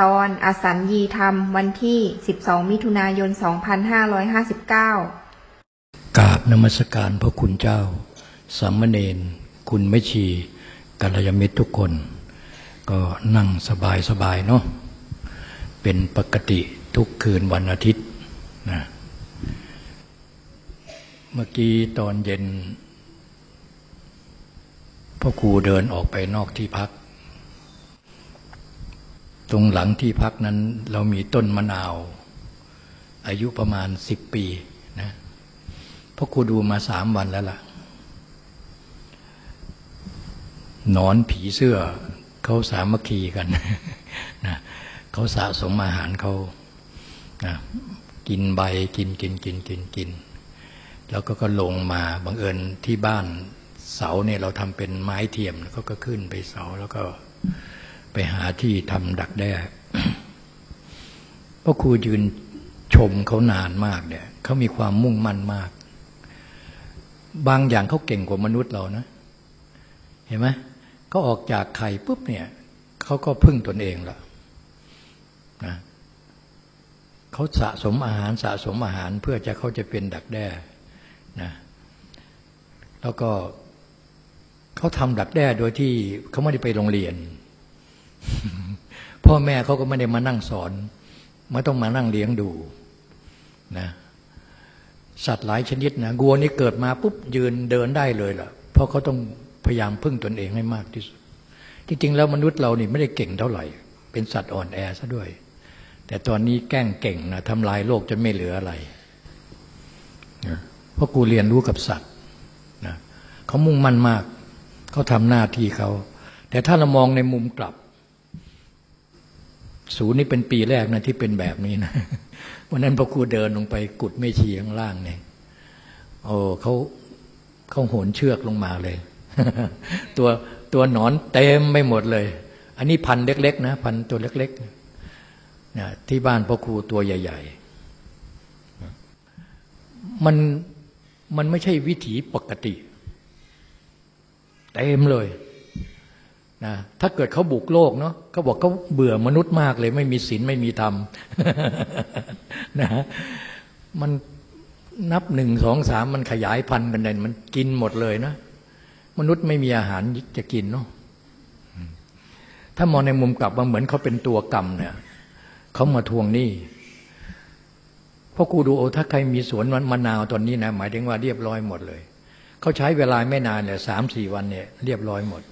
ตอนอสัญญีธรรมวันที่ 12 มิถุนายน 2559 กราบนมัสการพระคุณเจ้า สามเณร คุณไม่ชีกัลยาณมิตรทุกคน ก็นั่งสบายสบายเนาะ เป็นปกติทุกคืนวันอาทิตย์นะ เมื่อกี้ตอนเย็นพ่อครูเดินออกไปนอกที่พัก ตรงหลังที่พักนั้น เรามีต้นมะนาว อายุประมาณสิบปีนะพ่อครูดูมาสามวันแล้วล่ะ นอนผีเสื้อ เขาสามัคคีกันนะเขาสะสมอาหารเขานะกินใบกินกินกินกินกิน แล้วก็ก็ลงมาบังเอิญที่บ้านเสาเนี่ยเราทำเป็นไม้เทียมแล้วก็ขึ้นไปเสาแล้วก็ หาที่ทำดักแด้พ่อครูยืนชมเขานานมากเนี่ยเขามีความมุ่งมั่นมาก บางอย่างเขาเก่งกว่ามนุษย์เรานะ เห็นไหมเขาออกจากไข่ปุ๊บเนี่ยเขาก็พึ่งตนเองละนะเขาสะสมอาหารสะสมอาหารเพื่อจะเขาจะเป็นดักแด้นะแล้วก็เขาทำดักแด้โดยที่เขาไม่ได้ไปโรงเรียน พ่อแม่เขาก็ไม่ได้มานั่งสอนไม่ต้องมานั่งเลี้ยงดูนะสัตว์หลายชนิดนะวัวนี่เกิดมาปุ๊บยืนเดินได้เลยล่ะ เพราะเขาต้องพยายามพึ่งตนเองให้มากที่สุดจริงๆแล้วมนุษย์เรานี่ไม่ได้เก่งเท่าไหร่ เป็นสัตว์อ่อนแอซะด้วย แต่ตอนนี้แกล้งเก่งนะทำลายโลกจนไม่เหลืออะไรเพราะกูเรียนรู้กับสัตว์นะเขามุ่งมั่นมากเขาทำหน้าที่เขาแต่ถ้าเรามองในมุมกลับ ศูนย์นี้เป็นปีแรกนะที่เป็นแบบนี้นะวันนั้นพอครูเดินลงไปกุดไม่ชีข้างล่างเนี่ยโอ้เขาเขาโหนเชือกลงมาเลย ตัวตัวหนอนเต็มไม่หมดเลย อันนี้พันเล็ก ๆ นะ พันตัวเล็กๆนะที่บ้านพ่อครูตัวใหญ่ ๆ มันมันไม่ใช่วิถีปกติ เต็มเลย นะถ้าเกิดเขาบุกโลกเนาะเขาบอกเขาเบื่อมนุษย์มากเลย ไม่มีศีลไม่มีธรรมนะมันนับหนึ่งสองสามมันขยายพันธุ์กันเลยมันกินหมดเลยนะมนุษย์ไม่มีอาหารจะกินเนาะถ้ามองในมุมกลับมาเหมือนเขาเป็นตัวกรรมเนี่ยเขามาทวงหนี้พราะกูดูโอ้ถ้าใครมีสวนมะนาวตอนนี้นะหมายถึงว่าเรียบร้อยหมดเลย เขาใช้เวลาไม่นานเนี่ยสามสี่วันเนี่ยเรียบร้อยหมด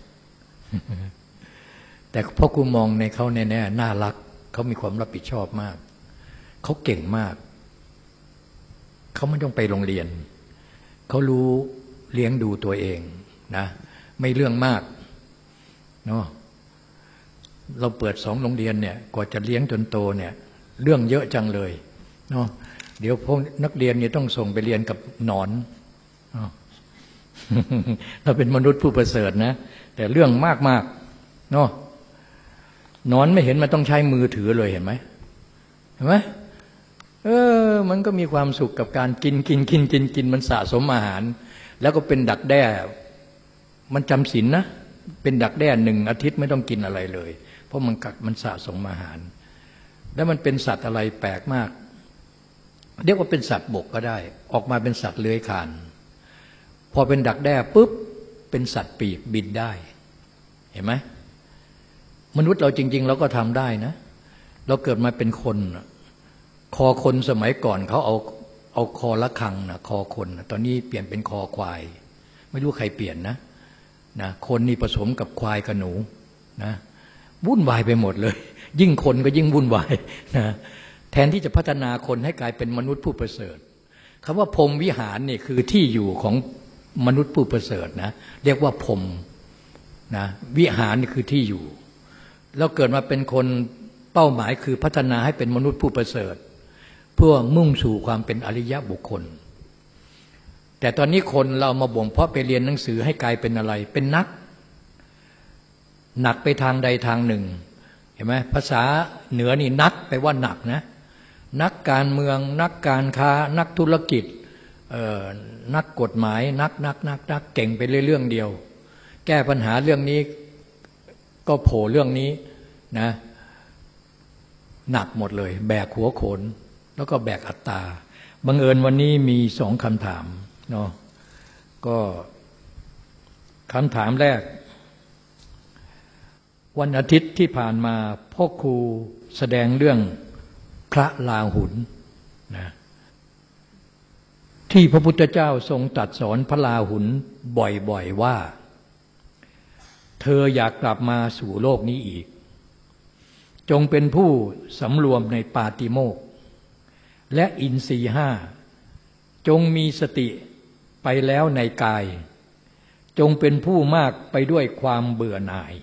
แต่พ่อครูมองในเขาแน่ๆน่ารักเขามีความรับผิดชอบมากเขาเก่งมากเขาไม่ต้องไปโรงเรียนเขารู้เลี้ยงดูตัวเองนะ ไม่เรื่องมากเนาะเราเปิดสองโรงเรียนเนี่ยกว่าจะเลี้ยงจนโตเนี่ย เรื่องเยอะจังเลยเนาะเดี๋ยวพวกนักเรียนเนี่ยต้องส่งไปเรียนกับหนอนเราเป็นมนุษย์ผู้ประเสริฐนะ แต่เรื่องมากมากเนาะนอนไม่เห็นมันต้องใช้มือถือเลยเห็นไหมเห็นไหมเออ มันก็มีความสุขกับการกินกินกินกินกินมันสะสมอาหาร แล้วก็เป็นดักแด้ มันจำศีลนนะเป็นดักแด้หนึ่งอาทิตย์ไม่ต้องกินอะไรเลย เพราะมันกัดมันสะสมอาหาร แล้วมันเป็นสัตว์อะไรแปลกมาก เรียกว่าเป็นสัตว์บกก็ได้ ออกมาเป็นสัตว์เลื้อยคานพอเป็นดักแด้ปุ๊บ เป็นสัตว์ปีกบินได้ เห็นไหมมนุษย์เราจริง ๆ เราก็ทำได้นะ เราเกิดมาเป็นคนคอคนสมัยก่อนเขาเอาเอาคอละคังนะคอคนตอนนี้เปลี่ยนเป็นคอควาย ไม่รู้ใครเปลี่ยนนะนะคนนี่ผสมกับควายกับหนูนะวุ่นวายไปหมดเลย ยิ่งคนก็ยิ่งวุ่นวายนะแทนที่จะพัฒนาคนให้กลายเป็นมนุษย์ผู้ประเสริฐคำว่าพรมวิหารนี่คือที่อยู่ของ มนุษย์ผู้ประเสริฐนะเรียกว่าพรมนะวิหารคือที่อยู่เราเกิดมาเป็นคนเป้าหมายคือพัฒนาให้เป็นมนุษย์ผู้ประเสริฐ เพื่อมุ่งสู่ความเป็นอริยะบุคคล แต่ตอนนี้คนเรามาบ่มเพาะไปเรียนหนังสือให้กลายเป็นอะไร เป็นนัก หนักไปทางใดทางหนึ่งเห็นไหมภาษาเหนือนี่นักไปว่าหนักนะนักการเมือง นักการค้า นักธุรกิจ นักกฎหมายนักนักนักนักเก่งไปเรื่องเดียว แก้ปัญหาเรื่องนี้ก็โผล่เรื่องนี้นะหนักหมดเลย แบกหัวโขน แล้วก็แบกอัตตาบังเอิญวันนี้มีสองคำถามเนาะก็คำถามแรก วันอาทิตย์ที่ผ่านมาพ่อครูแสดงเรื่องพระลาหุนน ที่พระพุทธเจ้าทรงตรัสสอนพระลาหุนบ่อยๆว่า เธออยากกลับมาสู่โลกนี้อีก จงเป็นผู้สำรวมในปาติโมก และอินทรีห้า จงมีสติไปแล้วในกาย จงเป็นผู้มากไปด้วยความเบื่อหน่าย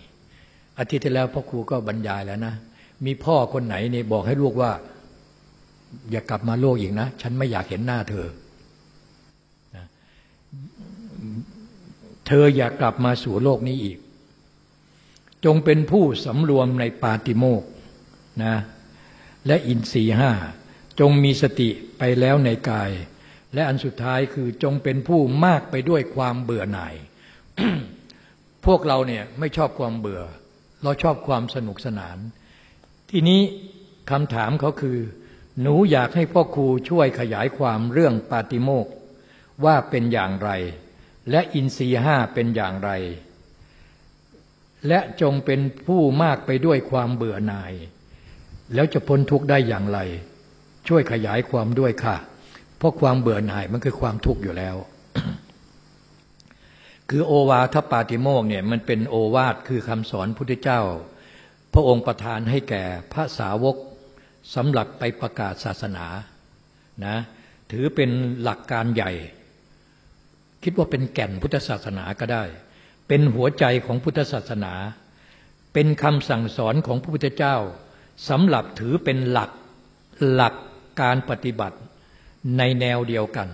อาทิตย์ที่แล้วพ่อครูก็บรรยายแล้วนะ มีพ่อคนไหนเนี่ยบอกให้ลูกว่า อย่ากลับมาโลกอีกนะ ฉันไม่อยากเห็นหน้าเธอเธ ออยากกลับมาสู่โลกนี้อีก จงเป็นผู้สำรวมในปาติโมกนะและอินทรีห้าจงมีสติไปแล้วในกาย และอันสุดท้ายคือจงเป็นผู้มากไปด้วยความเบื่อหน่าย พวกเราเนี่ยไม่ชอบความเบื่อ เราชอบความสนุกสนาน ทีนี้คำถามเขาคือ หนูอยากให้พ่อครูช่วยขยายความเรื่องปาติโมกว่าเป็นอย่างไร และอินทรีห้าเป็นอย่างไร และจงเป็นผู้มากไปด้วยความเบื่อหน่าย แล้วจะพ้นทุกข์ได้อย่างไร ช่วยขยายความด้วยค่ะ เพราะความเบื่อหน่ายมันคือความทุกข์อยู่แล้ว คือโอวาทปาติโมกเนี่ยมันเป็นโอวาทคือคำสอนพุทธเจ้า พระองค์ประทานให้แก่พระสาวกสำหรับไปประกาศศาสนานะถือเป็นหลักการใหญ่ คิดว่าเป็นแก่นพุทธศาสนาก็ได้ เป็นหัวใจของพุทธศาสนา เป็นคำสั่งสอนของพระพุทธเจ้าสำหรับถือเป็นหลักหลักการปฏิบัติในแนวเดียวกัน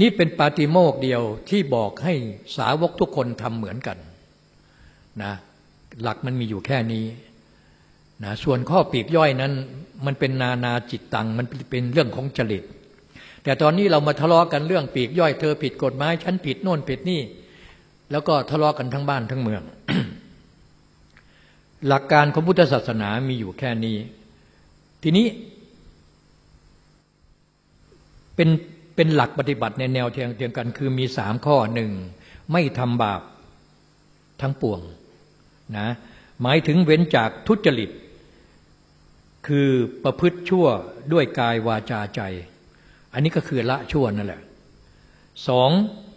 นี่เป็นปาติโมกเดียวที่บอกให้สาวกทุกคนทำเหมือนกันนะหลักมันมีอยู่แค่นี้นะส่วนข้อปีกย่อยนั้น มันเป็นนานาจิตตัง มันเป็นเรื่องของจริต แต่ตอนนี้เรามาทะเลาะกันเรื่องปีกย่อยเธอผิดกฎหมายฉันผิดโน่นผิดนี่ แล้วก็ทะเลาะกันทั้งบ้านทั้งเมือง หลักการของพุทธศาสนามีอยู่แค่นี้ ทีนี้ เป็นเป็นหลักปฏิบัติในแนวเทียงเทียงกัน คือมีสามข้อหนึ่งไม่ทำบาปทั้งปวงนะหมายถึงเว้นจากทุจริต คือประพฤติชั่วด้วยกายวาจาใจ อันนี้ก็คือละชั่วนั่นแหละสอง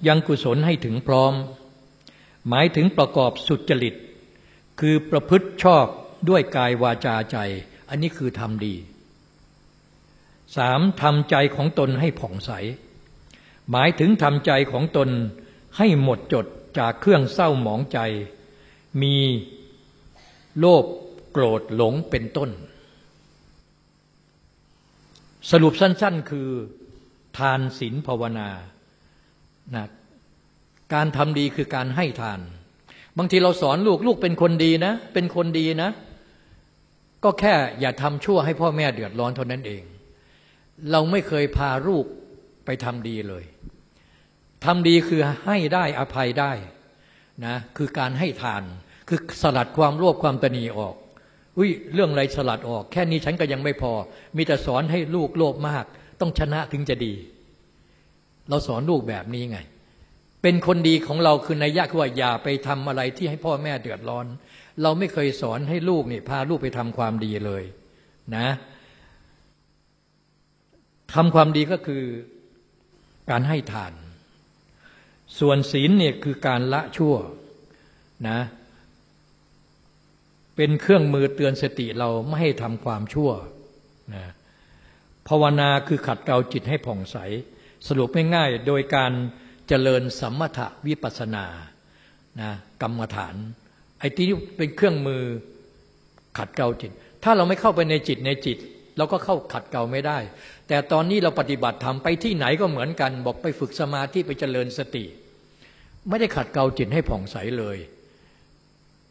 ยังกุศลให้ถึงพร้อม หมายถึงประกอบสุจริต คือประพฤติชอบด้วยกายวาจาใจ อันนี้คือทำดีสามทำใจของตนให้ผ่องใส หมายถึงทำใจของตนให้หมดจดจากเครื่องเศร้าหมองใจ มีโลภโกรธหลงเป็นต้น สรุปสั้น ๆ คือ ทานศีลภาวนานะการทำดีคือการให้ทาน บางทีเราสอนลูกลูกเป็นคนดีนะ เป็นคนดีนะ ก็แค่อย่าทำชั่วให้พ่อแม่เดือดร้อนเท่านั้นเอง เราไม่เคยพาลูกไปทำดีเลยทำดีคือให้ได้อภัยได้นะคือการให้ทาน คือสลัดความโลภความตนีออกอุ้ยเรื่องอะไรสลัดออก แค่นี้ฉันก็ยังไม่พอ มีแต่สอนให้ลูกโลภมาก ต้องชนะถึงจะดี เราสอนลูกแบบนี้ไง เป็นคนดีของเราคือในยะคือว่าอย่าไปทำอะไรที่ให้พ่อแม่เดือดร้อน เราไม่เคยสอนให้ลูกนี่พาลูกไปทำความดีเลยนะทำความดีก็คือการให้ทาน ส่วนศีลเนี่ยคือการละชั่วนะ เป็นเครื่องมือเตือนสติเราไม่ให้ทำความชั่วนะ ภาวนาคือขัดเกลาจิตให้ผ่องใส สรุปง่ายๆโดยการเจริญสัมมถวิปัสนานะกรรมฐานไอ้ที่เป็นเครื่องมือขัดเกลาจิต ถ้าเราไม่เข้าไปในจิตในจิต เราก็เข้าขัดเกลาไม่ได้ แต่ตอนนี้เราปฏิบัติทำไปที่ไหนก็เหมือนกัน บอกไปฝึกสมาธิไปเจริญสติ ไม่ได้ขัดเกลาจิตให้ผ่องใสเลย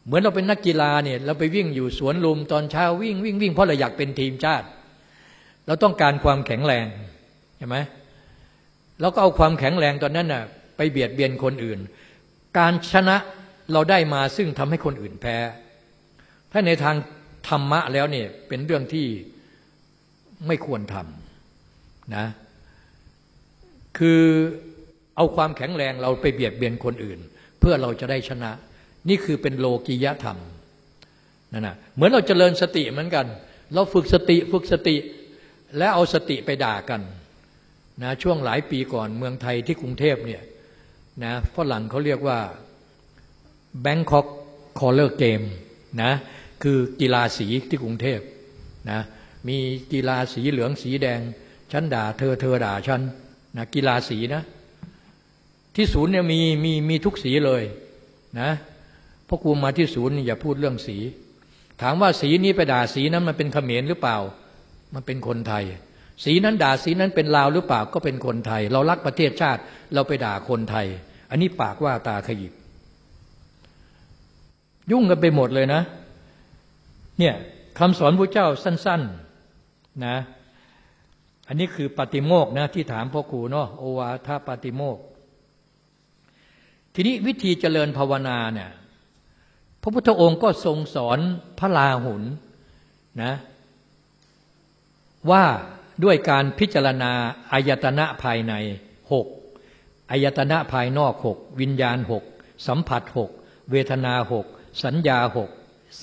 เหมือนเราเป็นนักกีฬาเนี่ยเราไปวิ่งอยู่สวนลุมตอนเช้าวิ่งวิ่งวิ่งเพราะเราอยากเป็นทีมชาติ เราต้องการความแข็งแรงใช่ไหมแล้วก็เอาความแข็งแรงตอนนั้นน่ะไปเบียดเบียนคนอื่น การชนะเราได้มาซึ่งทำให้คนอื่นแพ้ ถ้าในทางธรรมะแล้วเนี่ยเป็นเรื่องที่ไม่ควรทำนะ คือเอาความแข็งแรงเราไปเบียดเบียนคนอื่น เพื่อเราจะได้ชนะ นี่คือเป็นโลกิยธรรมนั่นนะเหมือนเราเจริญสติเหมือนกัน เราฝึกสติฝึกสติ แล้วเอาสติไปด่ากันนะช่วงหลายปีก่อนเมืองไทยที่กรุงเทพเนี่ยนะฝรั่งเขาเรียกว่า Bangkok Color Game นะคือกีฬาสีที่กรุงเทพนะมีกีฬาสีเหลืองสีแดง ฉันด่าเธอเธอด่าฉันนะกีฬาสีนะ ที่ศูนย์เนี่ยมีมีมีทุกสีเลยนะพราะครูมาที่ศูนย์อย่าพูดเรื่องสี ถามว่าสีนี้ไปด่าสีนั้นมันเป็นเขมรหรือเปล่า มันเป็นคนไทย สีนั้นด่าสีนั้นเป็นลาวหรือเปล่าก็เป็นคนไทย เรารักประเทศชาติ เราไปด่าคนไทย อันนี้ปากว่าตาขยิบ ยุ่งกันไปหมดเลยนะ เนี่ยคำสอนพระเจ้าสั้น ๆ นะ อันนี้คือปฏิโมกนะ ที่ถามพ่อครูเนาะโอวาทาปฏิโมก ทีนี้วิธีเจริญภาวนาเนี่ยพระพุทธองค์ก็ทรงสอนพระลาหุนนะ ว่าด้วยการพิจารณาอายตนะภายในหกอายตนะภายนอกหกวิญญาณหกสัมผัสหกเวทนาหกสัญญาหก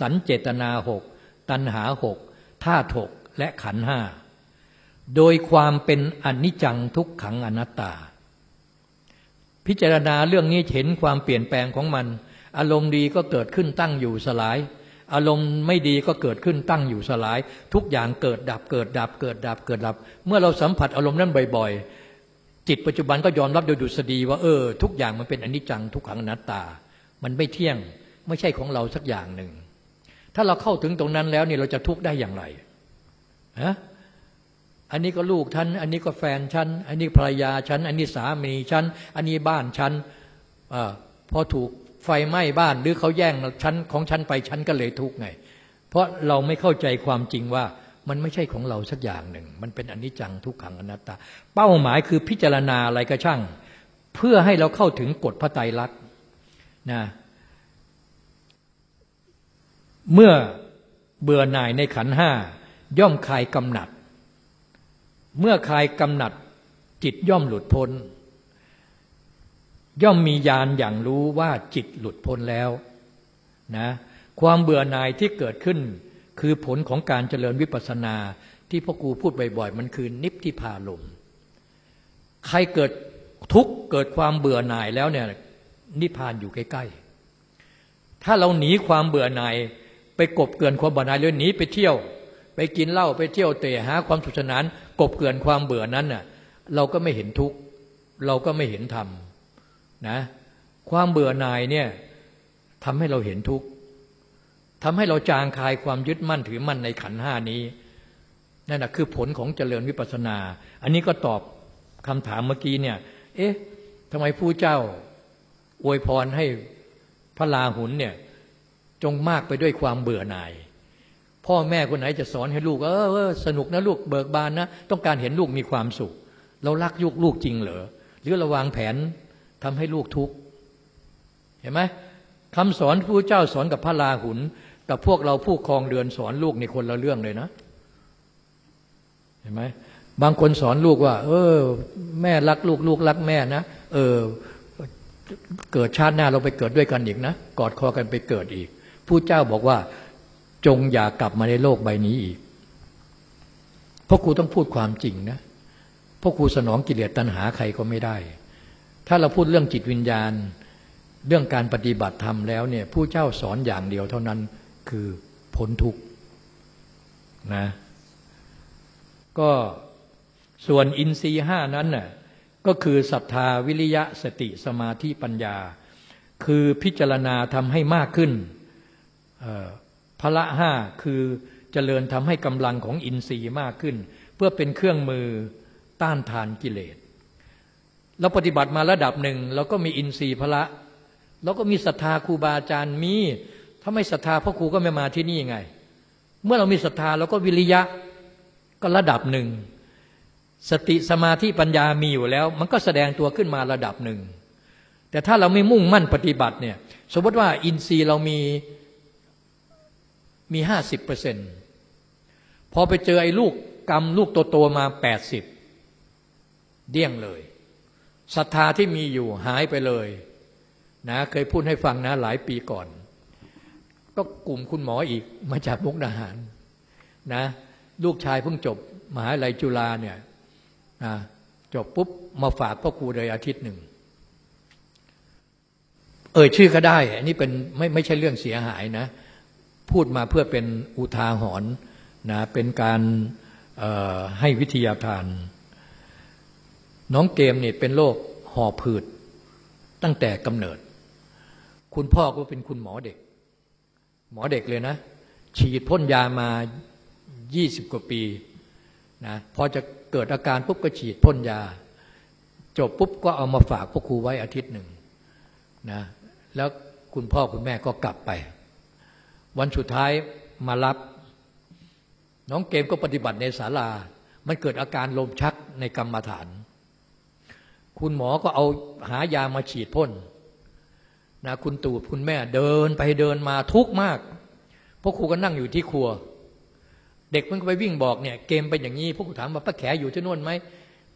สัญเจตนาหกตัณหาหกธาตุหกและขันห้าโดยความเป็นอนิจจังทุกขังอนัตตา พิจารณาเรื่องนี้เห็นความเปลี่ยนแปลงของมัน อารมณ์ดีก็เกิดขึ้นตั้งอยู่สลาย อารมณ์ไม่ดีก็เกิดขึ้นตั้งอยู่สลาย ทุกอย่างเกิดดับเกิดดับเกิดดับเกิดดับ เมื่อเราสัมผัสอารมณ์นั้นบ่อยๆ จิตปัจจุบันก็ยอมรับโดยดุษฎีว่าเออ ทุกอย่างมันเป็นอนิจจังทุกขังอนัตตา มันไม่เที่ยงไม่ใช่ของเราสักอย่างหนึ่ง ถ้าเราเข้าถึงตรงนั้นแล้วนี่เราจะทุกข์ได้อย่างไรฮะอันนี้ก็ลูกฉัน อันนี้ก็แฟนฉัน อันนี้ภรรยาฉัน อันนี้สามีฉัน อันนี้บ้านฉันอพอถูก ไฟไหม้บ้านหรือเขาแย่งฉันของฉันไปฉันก็เลยทุกข์ไง เพราะเราไม่เข้าใจความจริงว่ามันไม่ใช่ของเราสักอย่างหนึ่ง มันเป็นอนิจจังทุกขังอนัตตา เป้าหมายคือพิจารณาอะไรก็ช่าง เพื่อให้เราเข้าถึงกฎพระไตรลักษณ์นะเมื่อเบื่อหน่ายในขันห้าย่อมคลายกำหนัด เมื่อคลายกำหนัดจิตย่อมหลุดพ้น ย่อมมีญาณอย่างรู้ว่าจิตหลุดพ้นแล้วนะความเบื่อหน่ายที่เกิดขึ้น คือผลของการเจริญวิปัสสนา ที่พ่อครูพูดบ่อยๆ มันคือนิพทิพาลมใครเกิดทุกข์เกิดความเบื่อหน่ายแล้วเนี่ยนิพพานอยู่ใกล้ๆ ถ้าเราหนีความเบื่อหน่าย ไปกบเกินความเบื่อหน่ายเลยหนีไปเที่ยว ไปกินเหล้าไปเที่ยวเตะหาความสุขสนาน กบเกินความเบื่อนั้นน่ะเราก็ไม่เห็นทุกข์เราก็ไม่เห็นธรรม นะความเบื่อหน่ายเนี่ยทำให้เราเห็นทุกข์ทำให้เราจางคลายความยึดมั่นถือมั่นในขันห้านี้นั่นแหะคือผลของเจริญวิปัสสนา อันนี้ก็ตอบคำถามเมื่อกี้เนี่ย เอ๊ะทำไมผู้เจ้าอวยพรให้พระลาหุนเนี่ยจงมากไปด้วยความเบื่อหน่าย พ่อแม่คนไหนจะสอนให้ลูกเออเออสนุกนะลูกเบิกบานนะ ต้องการเห็นลูกมีความสุข เรารักยุกลูกจริงเหรอหรือเราวางแผน ทำให้ลูกทุกข์เห็นไหมคำสอนผู้เจ้าสอนกับพระลาหุนกับพวกเราผู้ครองเรือนสอนลูกในคนละเรื่องเลยนะ เห็นไหมบางคนสอนลูกว่า เออ แม่รักลูกลูกรักแม่นะเออ เกิดชาติหน้าเราไปเกิดด้วยกันอีกนะกอดคอกันไปเกิดอีกผู้เจ้าบอกว่า จงอย่ากลับมาในโลกใบนี้อีกเพราะครูต้องพูดความจริงนะเพราะครูสนองกิเลสตัณหาใครก็ไม่ได้ ถ้าเราพูดเรื่องจิตวิญญาณ เรื่องการปฏิบัติธรรมแล้วเนี่ยผู้เจ้าสอนอย่างเดียวเท่านั้นคือพ้นทุกข์นะก็ส่วนอินทรีห้านั้นน่ะก็คือศรัทธาวิริยะสติสมาธิปัญญา คือพิจารณาทำให้มากขึ้นพละห้าคือเจริญทำให้กำลังของอินทรีย์มากขึ้น เพื่อเป็นเครื่องมือต้านทานกิเลส เราปฏิบัติมาระดับหนึ่งเราก็มีอินทรีย์พละเราก็มีศรัทธาครูบาอาจารย์มี ถ้าไม่ศรัทธาพ่อครูก็ไม่มาที่นี่ไง เมื่อเรามีศรัทธาเราก็วิริยะก็ระดับหนึ่ง สติสมาธิปัญญามีอยู่แล้ว มันก็แสดงตัวขึ้นมาระดับหนึ่ง แต่ถ้าเราไม่มุ่งมั่นปฏิบัติเนี่ย สมมติว่าอินทรีย์เรามีมีห้าสิบเปอร์เซ็นต์พอไปเจอไอ้ลูกกรรมลูกโตๆมาแปดสิบเดี่ยงเลย ศรัทธาที่มีอยู่หายไปเลยนะเคยพูดให้ฟังนะหลายปีก่อน ก็กลุ่มคุณหมออีกมาจากมุกดาหารนะลูกชายเพิ่งจบมหาลัยจุฬาเนี่ยนะจบปุ๊บมาฝากพ่อครูเลยอาทิตย์หนึ่ง เอ่ยชื่อก็ได้ อันนี้เป็นไม่ไม่ใช่เรื่องเสียหายนะ พูดมาเพื่อเป็นอุทาหรณ์นะเป็นการให้วิทยาทาน น้องเกมเนี่ยเป็นโรคหอบผืด ตั้งแต่กำเนิด คุณพ่อก็เป็นคุณหมอเด็ก หมอเด็กเลยนะ ฉีดพ่นยามา 20 กว่าปีนะพอจะเกิดอาการปุ๊บก็ฉีดพ่นยา จบปุ๊บก็เอามาฝากพ่อครูไว้อาทิตย์หนึ่งนะแล้วคุณพ่อคุณแม่ก็กลับไป วันสุดท้ายมารับ น้องเกมก็ปฏิบัติในศาลา มันเกิดอาการลมชักในกรรมฐาน คุณหมอก็เอาหายามาฉีดพ่นนะคุณตู่คุณแม่เดินไปเดินมาทุกข์มากพวกครูก็นั่งอยู่ที่ครัว เด็กมันก็ไปวิ่งบอกเนี่ย เกมเป็นอย่างนี้พวกครูถามว่าป้าแขอยู่ที่นู่นไหม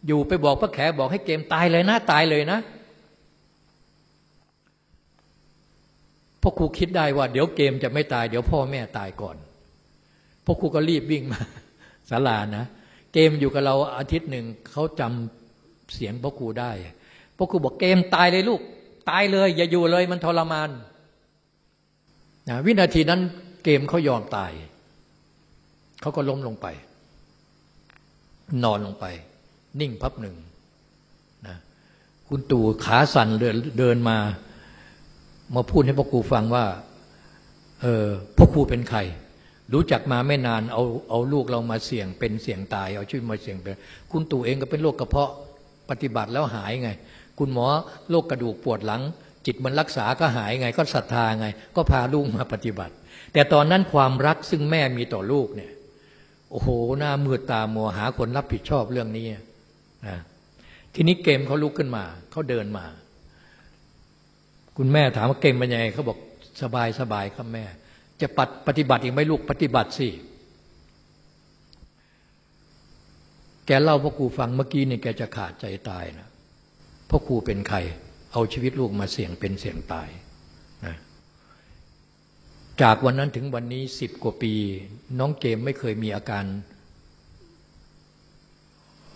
อยู่ไปบอกป้าแขบอกให้เกมตายเลยนะตายเลยนะพราะครูคิดได้ว่าเดี๋ยวเกมจะไม่ตายเดี๋ยวพ่อแม่ตายก่อนพวกครูก็รีบวิ่งมาศาลานะ เกมอยู่กับเราอาทิตย์หนึ่งเขาจำ เสียงพ่อครูได้พ่อครูบอกเกมตายเลยลูก ตายเลย อย่าอยู่เลยมันทรมานนะวินาทีนั้นเกมเขายอมตาย เขาก็ล้มลงไป นอนลงไป นิ่งพับหนึ่งนะคุณตู่ขาสั่นเดินมา มาพูดให้พ่อครูฟังว่า เออพ่อครูเป็นใคร รู้จักมาไม่นาน เอาเอาลูกเรามาเสี่ยงเป็นเสี่ยงตาย เอาชีวิตมาเสี่ยงเป็น คุณตู่เองก็เป็นโรคกระเพาะ ปฏิบัติแล้วหายไง คุณหมอโรคกระดูกปวดหลัง จิตมันรักษาก็หายไง ก็ศรัทธาไง ก็พาลูกมาปฏิบัติ แต่ตอนนั้นความรักซึ่งแม่มีต่อลูกเนี่ย โอ้โหหน้ามืดตามัวหาคนรับผิดชอบเรื่องนี้นะทีนี้เกมเขาลุกขึ้นมาเขาเดินมา คุณแม่ถามว่าเก่งเป็นยังไงเขาบอกสบายสบายครับแม่ จะปปฏิบัติอีกไหมลูกปฏิบัติสิ แกเล่าพ่อครูฟังเมื่อกี้นี่แกจะขาดใจตายนะพ่อครูเป็นใคร เอาชีวิตลูกมาเสี่ยงเป็นเสี่ยงตายนะจากวันนั้นถึงวันนี้สิบกว่าปี น้องเกมไม่เคยมีอาการ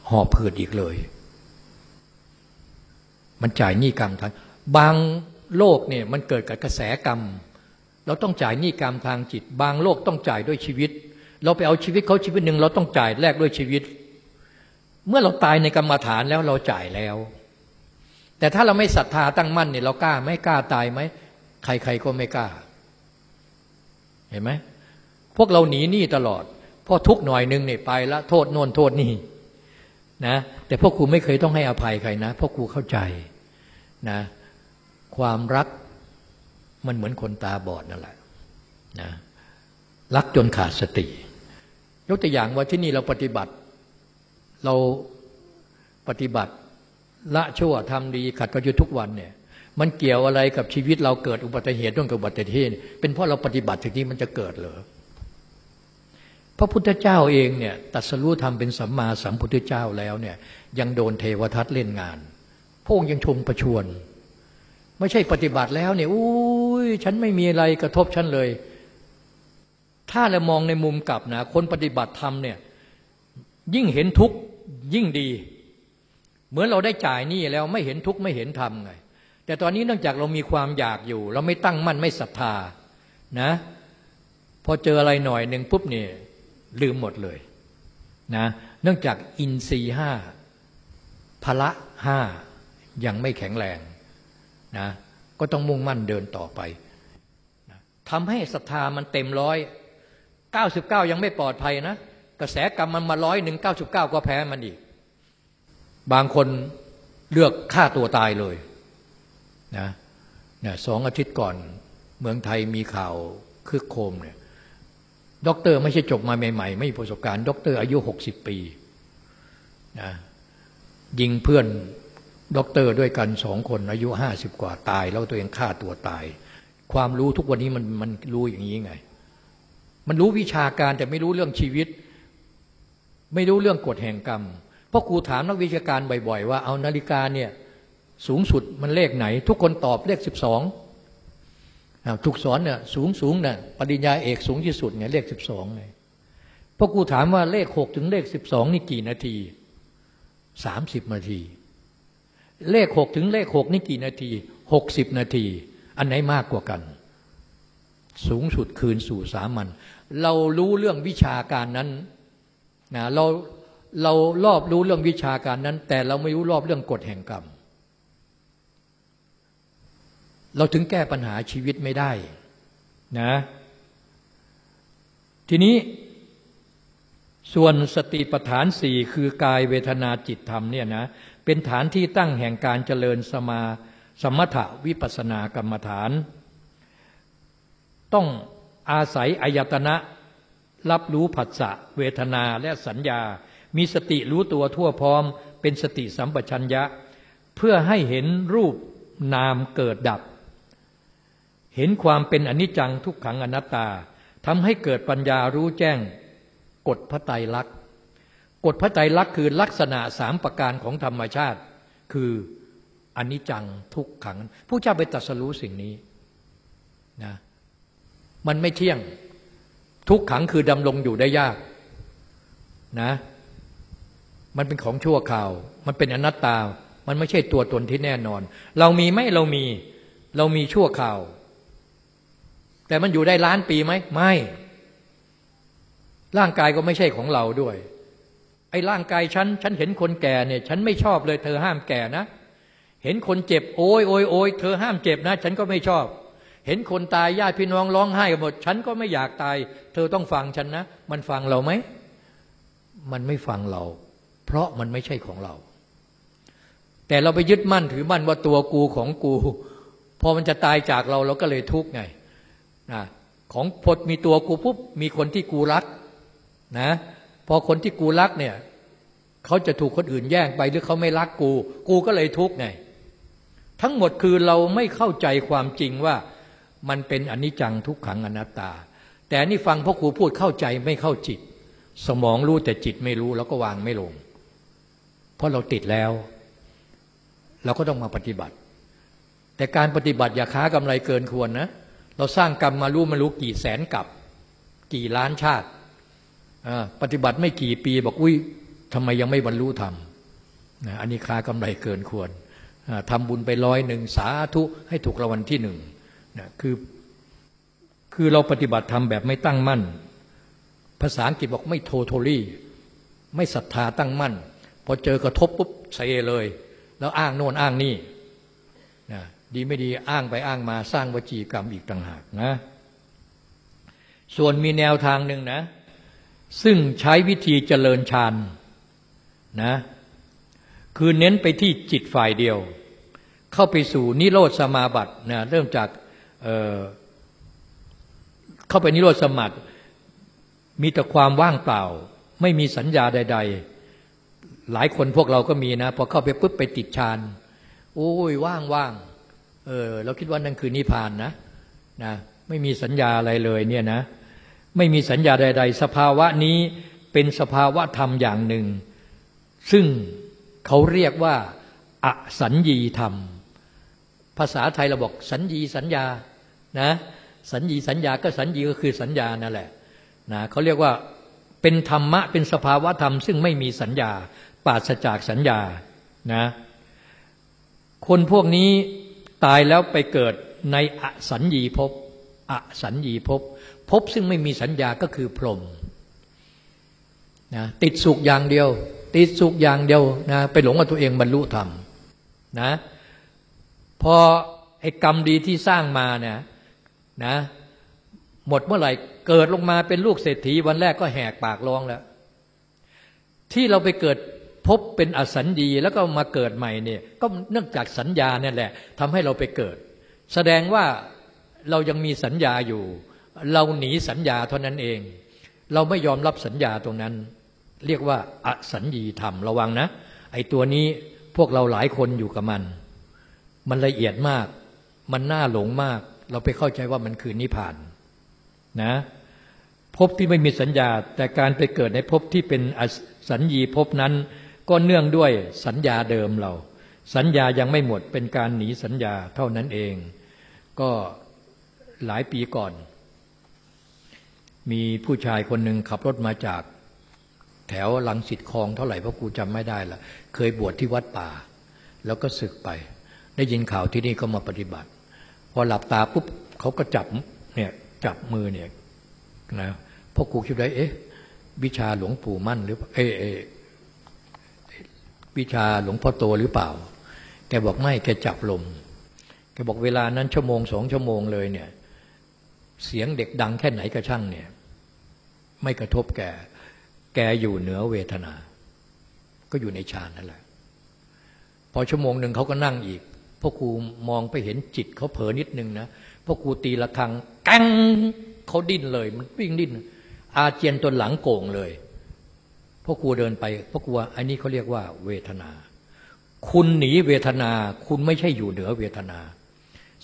หอบผืดอีกเลย มันจ่ายหนี้กรรมทันบางโลกเนี่ยมันเกิดกับกระแสกรรม เราต้องจ่ายหนี้กรรมทางจิต บางโลกต้องจ่ายด้วยชีวิต เราไปเอาชีวิตเขาชีวิตหนึ่งเราต้องจ่ายแลกด้วยชีวิต เมื่อเราตายในกรรมฐานแล้วเราจ่ายแล้ว แต่ถ้าเราไม่ศรัทธาตั้งมั่นเนี่ยเรากล้าไม่กล้าตายไหมใครๆก็ไม่กล้า เห็นไหมพวกเราหนีหนี้ตลอดพอทุกหน่อยหนึ่งเนี่ยไปละโทษโน่นโทษนี่นะแต่พวกครูไม่เคยต้องให้อภัยใครนะพวกครูเข้าใจนะความรักมันเหมือนคนตาบอดนั่นแหละนะรักจนขาดสติ ยกตัวอย่างว่าที่นี่เราปฏิบัติ เราปฏิบัติละชั่วทำดีขัดก็อยู่ทุกวันเนี่ย มันเกี่ยวอะไรกับชีวิตเราเกิดอุบัติเหตุต้นกับอุบัติเหตุเป็นเพราะเราปฏิบัติถึงนี้มันจะเกิดเหรอพระพุทธเจ้าเองเนี่ยตัดสรู้ทำเป็นสัมมาสัมพุทธเจ้าแล้วเนี่ยยังโดนเทวทัตเล่นงานพงยังชมประชวน ไม่ใช่ปฏิบัติแล้วเนี่ยอุ้ยฉันไม่มีอะไรกระทบฉันเลย ถ้าเรามองในมุมกลับนะคนปฏิบัติธรรมเนี่ย ยิ่งเห็นทุกข์ยิ่งดี เหมือนเราได้จ่ายนี่แล้วไม่เห็นทุกข์ไม่เห็นธรรมไง แต่ตอนนี้เนื่องจากเรามีความอยากอยู่ เราไม่ตั้งมั่นไม่ศรัทธานะ พอเจออะไรหน่อยหนึ่งปุ๊บเนี่ยลืมหมดเลยนะ เนื่องจากอินทรีห้าพละห้ายังไม่แข็งแรงนะก็ต้องมุ่งมั่นเดินต่อไปนะทำให้ศรัทธามันเต็มร้อยเก้าสิบเก้ายังไม่ปลอดภัยนะ กระแสกรรมมันมาร้อยหนึ่งเก้าสิบเก้าก็แพ้มันอีก บางคนเลือกฆ่าตัวตายเลยนะนะสองอาทิตย์ก่อนเมืองไทยมีข่าวครึกโครมเนี่ยด็อกเตอร์ไม่ใช่จบมาใหม่ๆ ไม่มีประสบการณ์ด็อกเตอร์อายุหกสิบปีนะยิงเพื่อนด็อกเตอร์ด้วยกันสองคนอายุห้าสิบกว่าตาย แล้วตัวเองฆ่าตัวตาย ความรู้ทุกวันนี้มันมันรู้อย่างนี้ไง มันรู้วิชาการแต่ไม่รู้เรื่องชีวิต ไม่รู้เรื่องกฎแห่งกรรมเพราะครูถามนักวิชาการบ่อยๆ ว่าเอานาฬิกาเนี่ยสูงสุดมันเลขไหน ทุกคนตอบเลขสิบสองถูกสอนเนี่ยสูงสูงเนี่ยปริญญาเอกสูงที่สุดเนี่ยเลขสิบสองเลยพราะกูถามว่าเลขหกถึงเลขสิบสองนี่กี่นาทีสามสิบนาที เลขหกถึงเลขหกนี่กี่นาทีหกสิบนาที อันไหนมากกว่ากัน สูงสุดคืนสู่สามัญเรารู้เรื่องวิชาการนั้น นะเราเรารอบรู้เรื่องวิชาการนั้น แต่เราไม่รู้รอบเรื่องกฎแห่งกรรม เราถึงแก้ปัญหาชีวิตไม่ได้นะ ทีนี้ส่วนสติปัฏฐานสี่คือกายเวทนาจิตธรรมเนี่ยนะเป็นฐานที่ตั้งแห่งการเจริญสมาสมถะวิปัสนากรรมฐาน ต้องอาศัยอายตนะ รับรู้ผัสสะเวทนาและสัญญา มีสติรู้ตัวทั่วพร้อม เป็นสติสัมปชัญญะ เพื่อให้เห็นรูปนามเกิดดับ เห็นความเป็นอนิจจังทุกขังอนัตตาทำให้เกิดปัญญารู้แจ้ง กฎพระไตรลักษณ์กฎพระไตรลักษณ์คือลักษณะสามประการของธรรมชาติ คืออนิจจังทุกขัง ผู้เจ้าไปตรัสรู้สิ่งนี้นะมันไม่เที่ยง ทุกขังคือดำรงอยู่ได้ยากนะ มันเป็นของชั่วข่าว มันเป็นอนัตตา มันไม่ใช่ตัวตนที่แน่นอน เรามีไหมเรามี เรามีชั่วข่าว แต่มันอยู่ได้ล้านปีไหมไม่ ร่างกายก็ไม่ใช่ของเราด้วย ไอ้ร่างกายฉัน ฉันเห็นคนแก่เนี่ย ฉันไม่ชอบเลย เธอห้ามแก่นะ เห็นคนเจ็บโอ้ยโอยโอยเธอห้ามเจ็บนะ ฉันก็ไม่ชอบ เห็นคนตายญาติพี่น้องร้องไห้กันหมด ฉันก็ไม่อยากตาย เธอต้องฟังฉันนะ มันฟังเราไหม มันไม่ฟังเรา เพราะมันไม่ใช่ของเรา แต่เราไปยึดมั่นถือมั่นว่าตัวกูของกู พอมันจะตายจากเราเราก็เลยทุกข์ไงนะของพดมีตัวกูปุ๊บมีคนที่กูรักนะพอคนที่กูรักเนี่ยเขาจะถูกคนอื่นแย่งไปหรือเขาไม่รักกู กูก็เลยทุกข์ไงทั้งหมดคือเราไม่เข้าใจความจริงว่า มันเป็นอนิจจังทุกขังอนัตตา แต่นี่ฟังพ่อครูพูดเข้าใจไม่เข้าจิต สมองรู้แต่จิตไม่รู้แล้วก็วางไม่ลง เพราะเราติดแล้ว เราก็ต้องมาปฏิบัติ แต่การปฏิบัติอย่าค้ากำไรเกินควรนะ เราสร้างกรรมมารู้มารู้กี่แสนกับ กี่ล้านชาติปฏิบัติไม่กี่ปีบอกอุ้ยทำไมยังไม่บรรลุธรรมอันนี้ค้ากำไรเกินควรทำบุญไปร้อยหนึ่งสาธุให้ถูกรางวัลที่หนึ่ง นะคือคือเราปฏิบัติธรรมแบบไม่ตั้งมั่น ภาษาอังกฤษบอกไม่โทโทลี่ ไม่ศรัทธาตั้งมั่น พอเจอกระทบปุ๊บเซเลย แล้วอ้างโน่นอ้างนี่นะดีไม่ดีอ้างไปอ้างมาสร้างวจีกรรมอีกต่างหากนะ ส่วนมีแนวทางหนึ่งนะ ซึ่งใช้วิธีเจริญฌานนะคือเน้นไปที่จิตฝ่ายเดียว เข้าไปสู่นิโรธสมาบัตินะเริ่มจาก เข้าไปนิโรธสมัติมีแต่ความว่างเปล่า ไม่มีสัญญาใด ๆ หลายคนพวกเราก็มีนะ พอเข้าไปปุ๊บไปติดฌานโอ้ยว่างว่างเออเราคิดว่านั่นคือนิพพานนะนะ ไม่มีสัญญาอะไรเลยเนี่ยนะ ไม่มีสัญญาใด ๆ สภาวะนี้เป็นสภาวะธรรมอย่างหนึ่ง ซึ่งเขาเรียกว่าอสัญญีธรรม ภาษาไทยเราบอกสัญญีสัญญา นะสัญญีสัญญาก็สัญญีก็คือสัญญานั่นแหละนะเขาเรียกว่าเป็นธรรมะเป็นสภาวะธรรม ซึ่งไม่มีสัญญาปราศจากสัญญานะคนพวกนี้ตายแล้วไปเกิดในอสัญญีภพอสัญญีภพภพซึ่งไม่มีสัญญาก็คือพรหมนะติดสุขอย่างเดียว ติดสุขอย่างเดียวนะไปหลงว่าตัวเองบรรลุธรรมนะพอไอ้กรรมดีที่สร้างมาเนี่ย นะ หมดเมื่อไหร่เกิดลงมาเป็นลูกเศรษฐีวันแรกก็แหกปากร้องแล้ว ที่เราไปเกิดพบเป็นอสัญญีแล้วก็มาเกิดใหม่เนี่ย ก็เนื่องจากสัญญาเนี่ยแหละทำให้เราไปเกิด แสดงว่าเรายังมีสัญญาอยู่ เราหนีสัญญาเท่านั้นเอง เราไม่ยอมรับสัญญาตรงนั้น เรียกว่าอสัญญีธรรมระวังนะ ไอ้ตัวนี้พวกเราหลายคนอยู่กับมัน มันละเอียดมาก มันน่าหลงมาก เราไปเข้าใจว่ามันคือนิพพานนะภพที่ไม่มีสัญญา แต่การไปเกิดในภพที่เป็นสัญญีภพนั้น ก็เนื่องด้วยสัญญาเดิมเรา สัญญายังไม่หมดเป็นการหนีสัญญาเท่านั้นเอง ก็หลายปีก่อน มีผู้ชายคนหนึ่งขับรถมาจาก แถวลังสิตคลองเท่าไหร่พระกูจำไม่ได้ละเคยบวชที่วัดป่า แล้วก็ศึกไป ได้ยินข่าวที่นี่ก็มาปฏิบัติ อหลับตาปุ๊บเขาก็จับเนี่ยจับมือเนี่ยนะพราะกูคิดได้เอ๊ะวิชาหลวงปู่มั่นหรือเอ๊ะวิชาหลวงพ่อโตหรือเปล่า แกบอกไม่แกจับลมแกบอกเวลานั้นชั่วโมงสองชั่วโมงเลยเนี่ย เสียงเด็กดังแค่ไหนก็ช่างเนี่ย ไม่กระทบแกแกอยู่เหนือเวทนา ก็อยู่ในฌานนั่นแหละ พอชั่วโมงหนึ่งเขาก็นั่งอีก พ่อครูมองไปเห็นจิตเขาเผลอนิดนึงนะพ่อครูตีละครังกังเขาดิ้นเลย มันวิ่งดิ้น อาเจียนจนหลังโก่งเลยพ่อครูเดินไปพ่อครูว่าอันนี้เขาเรียกว่า เวทนา คุณหนีเวทนา คุณไม่ใช่อยู่เหนือเวทนา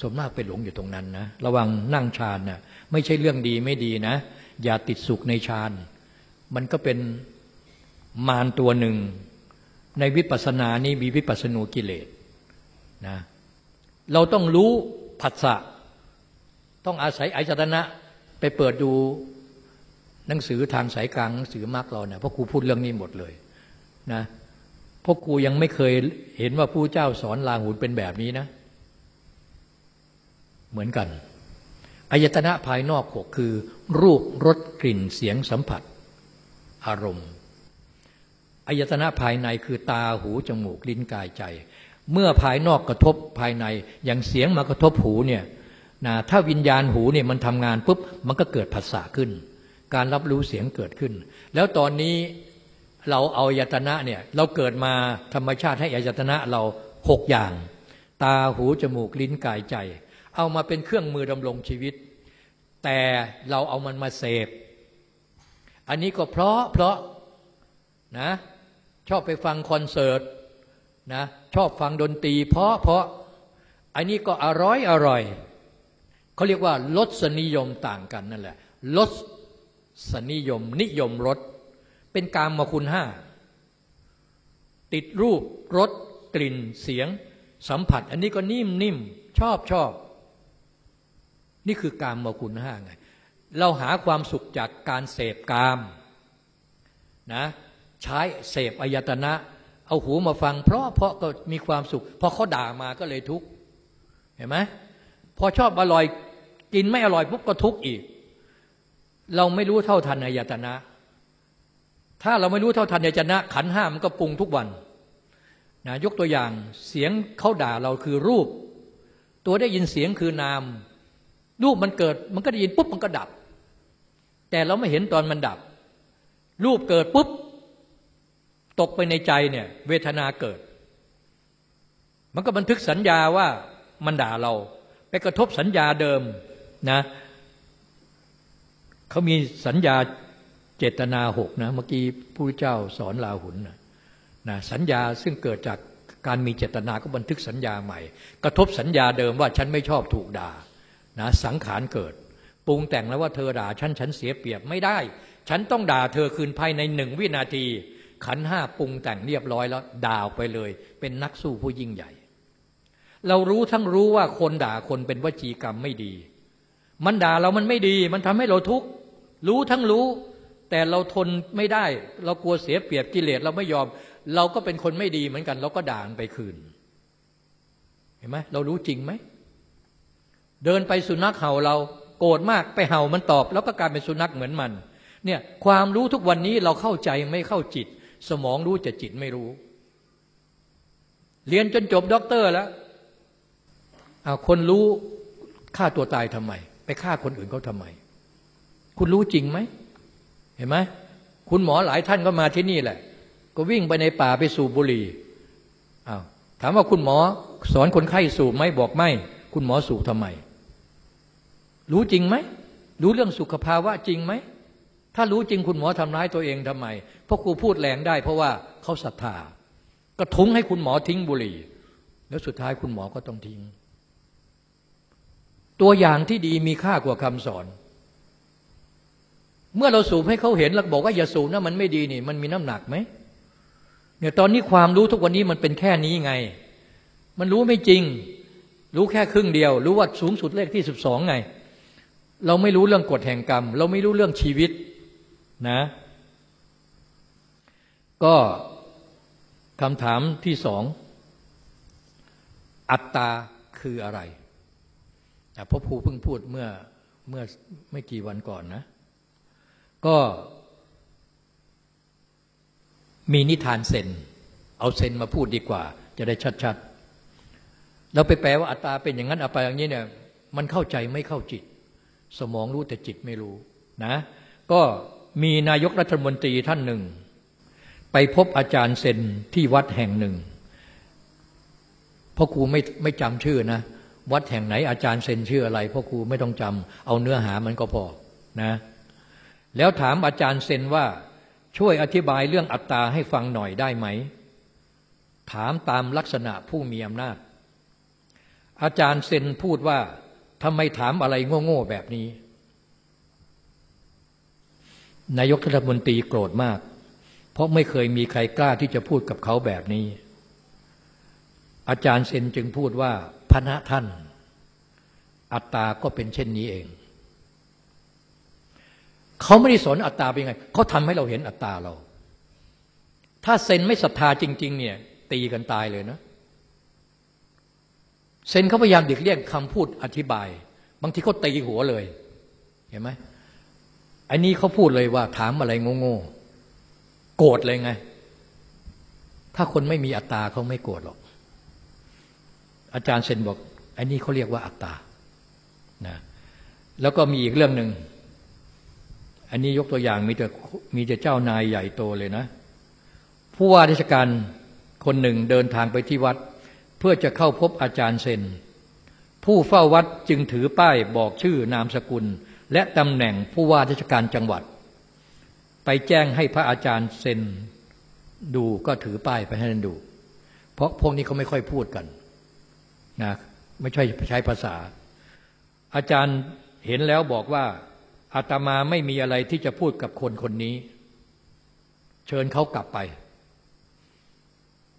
สมมากไปหลงอยู่ตรงนั้นนะระวังนั่งฌานนะไม่ใช่เรื่องดีไม่ดีนะ อย่าติดสุขในฌานมันก็เป็นมารตัวหนึ่ง ในวิปัสสนานี้มีวิปัสสนูกิเลสนะ เราต้องรู้ผัสสะ ต้องอาศัยอายตนะไปเปิดดูหนังสือทางสายกลางหนังสือมากเราเนี่ยพ่อครูพูดเรื่องนี้หมดเลยนะพ่อครูยังไม่เคยเห็นว่าผู้เจ้าสอนลาหุนเป็นแบบนี้นะ เหมือนกันอายตนะภายนอกหกคือ รูปรสกลิ่นเสียงสัมผัส อารมณ์อายตนะภายในคือตาหูจมูกลิ้นกายใจ เมื่อภายนอกกระทบภายใน อย่างเสียงมากระทบหูเนี่ยนะถ้าวิญญาณหูเนี่ยมันทำงานปุ๊บมันก็เกิดผัสสะขึ้น การรับรู้เสียงเกิดขึ้น แล้วตอนนี้เราเอายตนะเนี่ยเราเกิดมาธรรมชาติให้อายตนะเราหกอย่าง ตาหูจมูกลิ้นกายใจ เอามาเป็นเครื่องมือดำรงชีวิต แต่เราเอามันมาเสพ อันนี้ก็เพราะเพราะนะชอบไปฟังคอนเสิร์ต นะชอบฟังดนตรี เพราะเพราะอันนี้ก็อร่อยอร่อยเขาเรียกว่าลดสนิยมต่างกันนั่นแหละลดสนิยมนิยมรสเป็นกามมาคุณห้า ติดรูปรสกลิ่นเสียง สัมผัส อันนี้ก็นิ่มนิ่มชอบชอบ นี่คือกามมาคุณห้าไงเราหาความสุขจากการเสพกามนะใช้เสพอายตนะ เอาหูมาฟัง เพราะเพราะก็มีความสุข พอเขาด่ามาก็เลยทุกข์เห็นไหมพอชอบอร่อยกินไม่อร่อยปุ๊บก็ทุกข์อีก เราไม่รู้เท่าทันอายตนะ ถ้าเราไม่รู้เท่าทันอายตนะ ขันห้ามันก็ปรุงทุกวันนะยกตัวอย่างเสียงเขาด่าเราคือรูป ตัวได้ยินเสียงคือนาม รูปมันเกิดมันก็ได้ยินปุ๊บมันก็ดับ แต่เราไม่เห็นตอนมันดับ รูปเกิดปุ๊บ ตกไปในใจเนี่ย เวทนาเกิด มันก็บันทึกสัญญาว่ามันด่าเรา ไปกระทบสัญญาเดิมนะเขามีสัญญาเจตนาหกนะเมื่อกี้ผู้เจ้าสอนลาหุนนะนะสัญญาซึ่งเกิดจากการมีเจตนาก็บันทึกสัญญาใหม่ กระทบสัญญาเดิมว่าฉันไม่ชอบถูกด่านะสังขารเกิด ปรุงแต่งแล้วว่าเธอด่าฉันฉันเสียเปรียบไม่ได้ ฉันต้องด่าเธอคืนภายในหนึ่งวินาที ขันห้าปรุงแต่งเรียบร้อยแล้วด่าไปเลย เป็นนักสู้ผู้ยิ่งใหญ่ เรารู้ทั้งรู้ว่าคนด่าคนเป็นวจีกรรมไม่ดี มันด่าเรามันไม่ดี มันทำให้เราทุกข์รู้ทั้งรู้ แต่เราทนไม่ได้ เรากลัวเสียเปรียบกิเลสเราไม่ยอม เราก็เป็นคนไม่ดีเหมือนกัน เราก็ด่าไปคืน เห็นไหมเรารู้จริงไหมเดินไปสุนัขเห่าเราโกรธมากไปเห่ามันตอบ แล้วก็กลายเป็นสุนัขเหมือนมันเนี่ยความรู้ทุกวันนี้เราเข้าใจไม่เข้าจิต สมองรู้จะจิตไม่รู้ เรียนจนจบด็อกเตอร์แล้วเอาคนรู้ฆ่าตัวตายทำไม ไปฆ่าคนอื่นเขาทำไม คุณรู้จริงไหม เห็นไหมคุณหมอหลายท่านก็มาที่นี่แหละ ก็วิ่งไปในป่าไปสูบบุหรี่อ้าวถามว่าคุณหมอสอนคนไข้สูบไหมบอกไม่ คุณหมอสูบทำไม รู้จริงไหม รู้เรื่องสุขภาวะจริงไหม ถ้ารู้จริงคุณหมอทำร้ายตัวเองทำไม เพราะครูพูดแรงได้เพราะว่าเขาศรัทธาก็ทุ้งให้คุณหมอทิ้งบุหรี่ แล้วสุดท้ายคุณหมอก็ต้องทิ้ง ตัวอย่างที่ดีมีค่ากว่าคำสอน เมื่อเราสูบให้เขาเห็นเราบอกว่าอย่าสูบนะมันไม่ดีนี่ มันมีน้ำหนักไหมเนี่ยตอนนี้ความรู้ทุกวันนี้มันเป็นแค่นี้ไง มันรู้ไม่จริง รู้แค่ครึ่งเดียว รู้ว่าสูงสุดเลขที่สิบสองไง เราไม่รู้เรื่องกฎแห่งกรรม เราไม่รู้เรื่องชีวิต นะ ก็คำถามที่สอง อัตตาคืออะไรพ่อครูเพิ่งพูดเมื่อเมื่อไม่กี่วันก่อนนะ ก็มีนิทานเซนเอาเซนมาพูดดีกว่า จะได้ชัดๆเราไปแปลว่าอัตตาเป็นอย่างนั้นอัปอย่างนี้เนี่ยมันเข้าใจไม่เข้าจิต สมองรู้แต่จิตไม่รู้นะ ก็ มีนายกรัฐมนตรีท่านหนึ่ง ไปพบอาจารย์เซนที่วัดแห่งหนึ่งพ่อครูไม่ไม่จำชื่อนะ วัดแห่งไหนอาจารย์เซนชื่ออะไรพ่อครูไม่ต้องจำเอาเนื้อหามันก็พอนะ แล้วถามอาจารย์เซนว่าช่วยอธิบายเรื่องอัตตาให้ฟังหน่อยได้ไหม ถามตามลักษณะผู้มีอำนาจ อาจารย์เซนพูดว่าทำไมถามอะไรโง่ๆแบบนี้ นายกรัฐมนตรีโกรธมาก เพราะไม่เคยมีใครกล้าที่จะพูดกับเขาแบบนี้ อาจารย์เซนจึงพูดว่าพระท่าน อัตตาก็เป็นเช่นนี้เอง เขาไม่ได้สอนอัตตาเป็นไงเขาทำให้เราเห็นอัตตาเรา ถ้าเซนไม่ศรัทธาจริง ๆ เนี่ย ตีกันตายเลยนะเซนเขาพยายามเด็กเรียกคำพูดอธิบาย บางทีเขาตีหัวเลย เห็นไหม อันนี้เขาพูดเลยว่าถามอะไรโง่ๆโกรธเลยไง ถ้าคนไม่มีอัตตาเขาไม่โกรธหรอก อาจารย์เซนบอก อันนี้เขาเรียกว่าอัตตานะแล้วก็มีอีกเรื่องหนึ่งอันนี้ยกตัวอย่างมีแต่มีแต่เจ้านายใหญ่โตเลยนะ ผู้ว่าราชการคนหนึ่งเดินทางไปที่วัด เพื่อจะเข้าพบอาจารย์เซนผู้เฝ้าวัดจึงถือป้ายบอกชื่อนามสกุล และตำแหน่งผู้ว่าราชการจังหวัด ไปแจ้งให้พระอาจารย์เซนดูก็ถือป้ายไปให้ท่านดู เพราะพวกนี้เขาไม่ค่อยพูดกันนะไม่ใช่ใช้ภาษา อาจารย์เห็นแล้วบอกว่าอาตมาไม่มีอะไรที่จะพูดกับคนคนนี้ เชิญเขากลับไป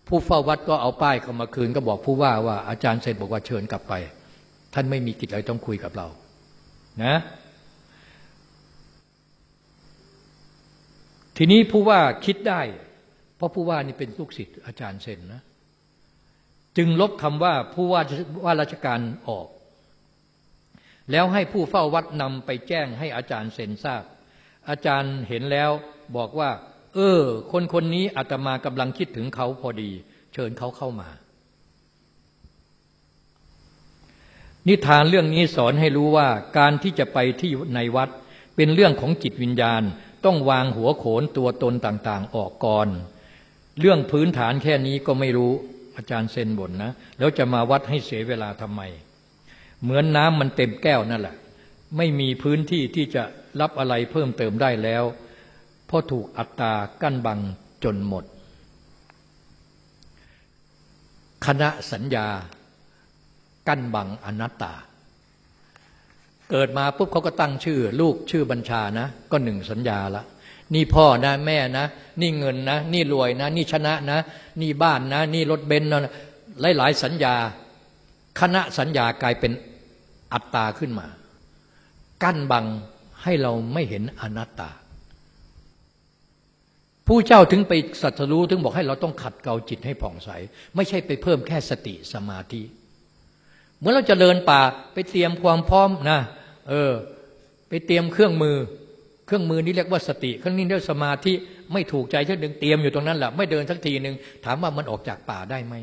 ผู้เฝ้าวัดก็เอาป้ายเขามาคืน ก็บอกผู้ว่าว่าอาจารย์เสร็จบอกว่าเชิญกลับไป ท่านไม่มีกิจอะไรต้องคุยกับเรา นะ ทีนี้ผู้ว่าคิดได้ เพราะผู้ว่านี่เป็นลูกศิษย์อาจารย์เซนนะ จึงลบคำว่าผู้ว่าว่าราชการออก แล้วให้ผู้เฝ้าวัดนำไปแจ้งให้อาจารย์เซนทราบ อาจารย์เห็นแล้วบอกว่า เออ คนคนนี้อาตมากำลังคิดถึงเขาพอดี เชิญเขาเข้ามา นิทานเรื่องนี้สอนให้รู้ว่าการที่จะไปที่ในวัดเป็นเรื่องของจิตวิญญาณ ต้องวางหัวโขนตัวตนต่างๆ ออกก่อน เรื่องพื้นฐานแค่นี้ก็ไม่รู้อาจารย์เซนบ่นนะ แล้วจะมาวัดให้เสียเวลาทำไม เหมือนน้ำมันเต็มแก้วนั่นแหละ ไม่มีพื้นที่ที่จะรับอะไรเพิ่มเติมได้แล้วเพราะถูกอัตตากั้นบังจนหมด คณะสัญญากั้นบังอนัตตา เกิดมาปุ๊บเขาก็ตั้งชื่อ ลูกชื่อบัญชานะ ก็หนึ่งสัญญาละนี่พ่อนะแม่นะ นี่เงินนะ นี่รวยนะ นี่ชนะนะ นี่บ้านนะ นี่รถเบนซ์นะหลายหลายสัญญา คณะสัญญากลายเป็นอัตตาขึ้นมา กั้นบังให้เราไม่เห็นอนัตตา ผู้เจ้าถึงไปสัตรู้ถึงบอกให้เราต้องขัดเกลาจิตให้ผ่องใส ไม่ใช่ไปเพิ่มแค่สติสมาธิเมื่อเราจะเดินป่าไปเตรียมความพร้อมนะ เออ ไปเตรียมเครื่องมือ เครื่องมือนี้เรียกว่าสติ เครื่องนี้เรียกสมาธิไม่ถูกใจเช่นหนึ่งเตรียมอยู่ตรงนั้นแหละไม่เดินสักทีหนึ่งถามว่ามันออกจากป่าได้ไหม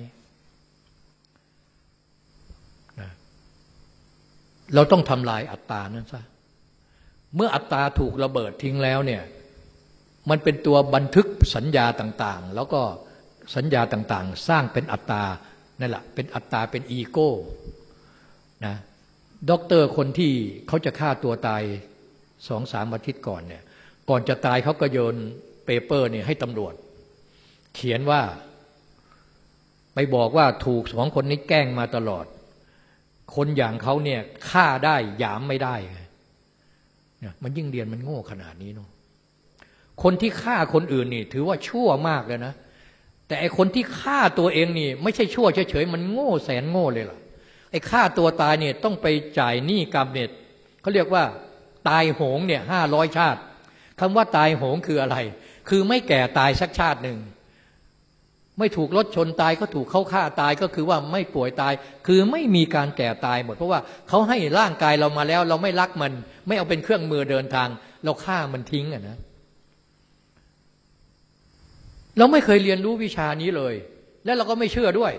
เราต้องทำลายอัตตานั้นซะเมื่ออัตตาถูกระเบิดทิ้งแล้วเนี่ยมันเป็นตัวบันทึกสัญญาต่างๆ แล้วก็สัญญาต่างๆ สร้างเป็นอัตตานั่นแหละเป็นอัตตาเป็นอีโก้นะ ด็อกเตอร์คนที่เขาจะฆ่าตัวตายสองสามอาทิตย์ก่อนเนี่ย ก่อนจะตายเขาก็โยนเปเปอร์เนี่ยให้ตำรวจ เขียนว่า ไปบอกว่าถูกสองคนนี้แกล้งมาตลอด คนอย่างเขาเนี่ยฆ่าได้ยามไม่ได้เนี่ยมันยิ่งเรียนมันโง่ขนาดนี้เนาะคนที่ฆ่าคนอื่นนี่ ถือว่าชั่วมากเลยนะ แต่ไอคนที่ฆ่าตัวเองนี่ ไม่ใช่ชั่วเฉยๆมันโง่แสนโง่เลยล่ะ ไอ้ฆ่าตัวตายเนี่ยต้องไปจ่ายหนี้กรรมเนี่ยเขาเรียกว่า ตายโหงเนี่ยห้าร้อยชาติคำว่าตายโหงคืออะไร คือไม่แก่ตายสักชาติหนึ่งไม่ถูกรถชนตายก็ถูกเขาฆ่าตายก็คือว่าไม่ป่วยตาย คือไม่มีการแก่ตายหมด เพราะว่าเขาให้ร่างกายเรามาแล้ว เราไม่รักมัน ไม่เอาเป็นเครื่องมือเดินทาง เราฆ่ามันทิ้งอะนะ เราไม่เคยเรียนรู้วิชานี้เลย และเราก็ไม่เชื่อด้วย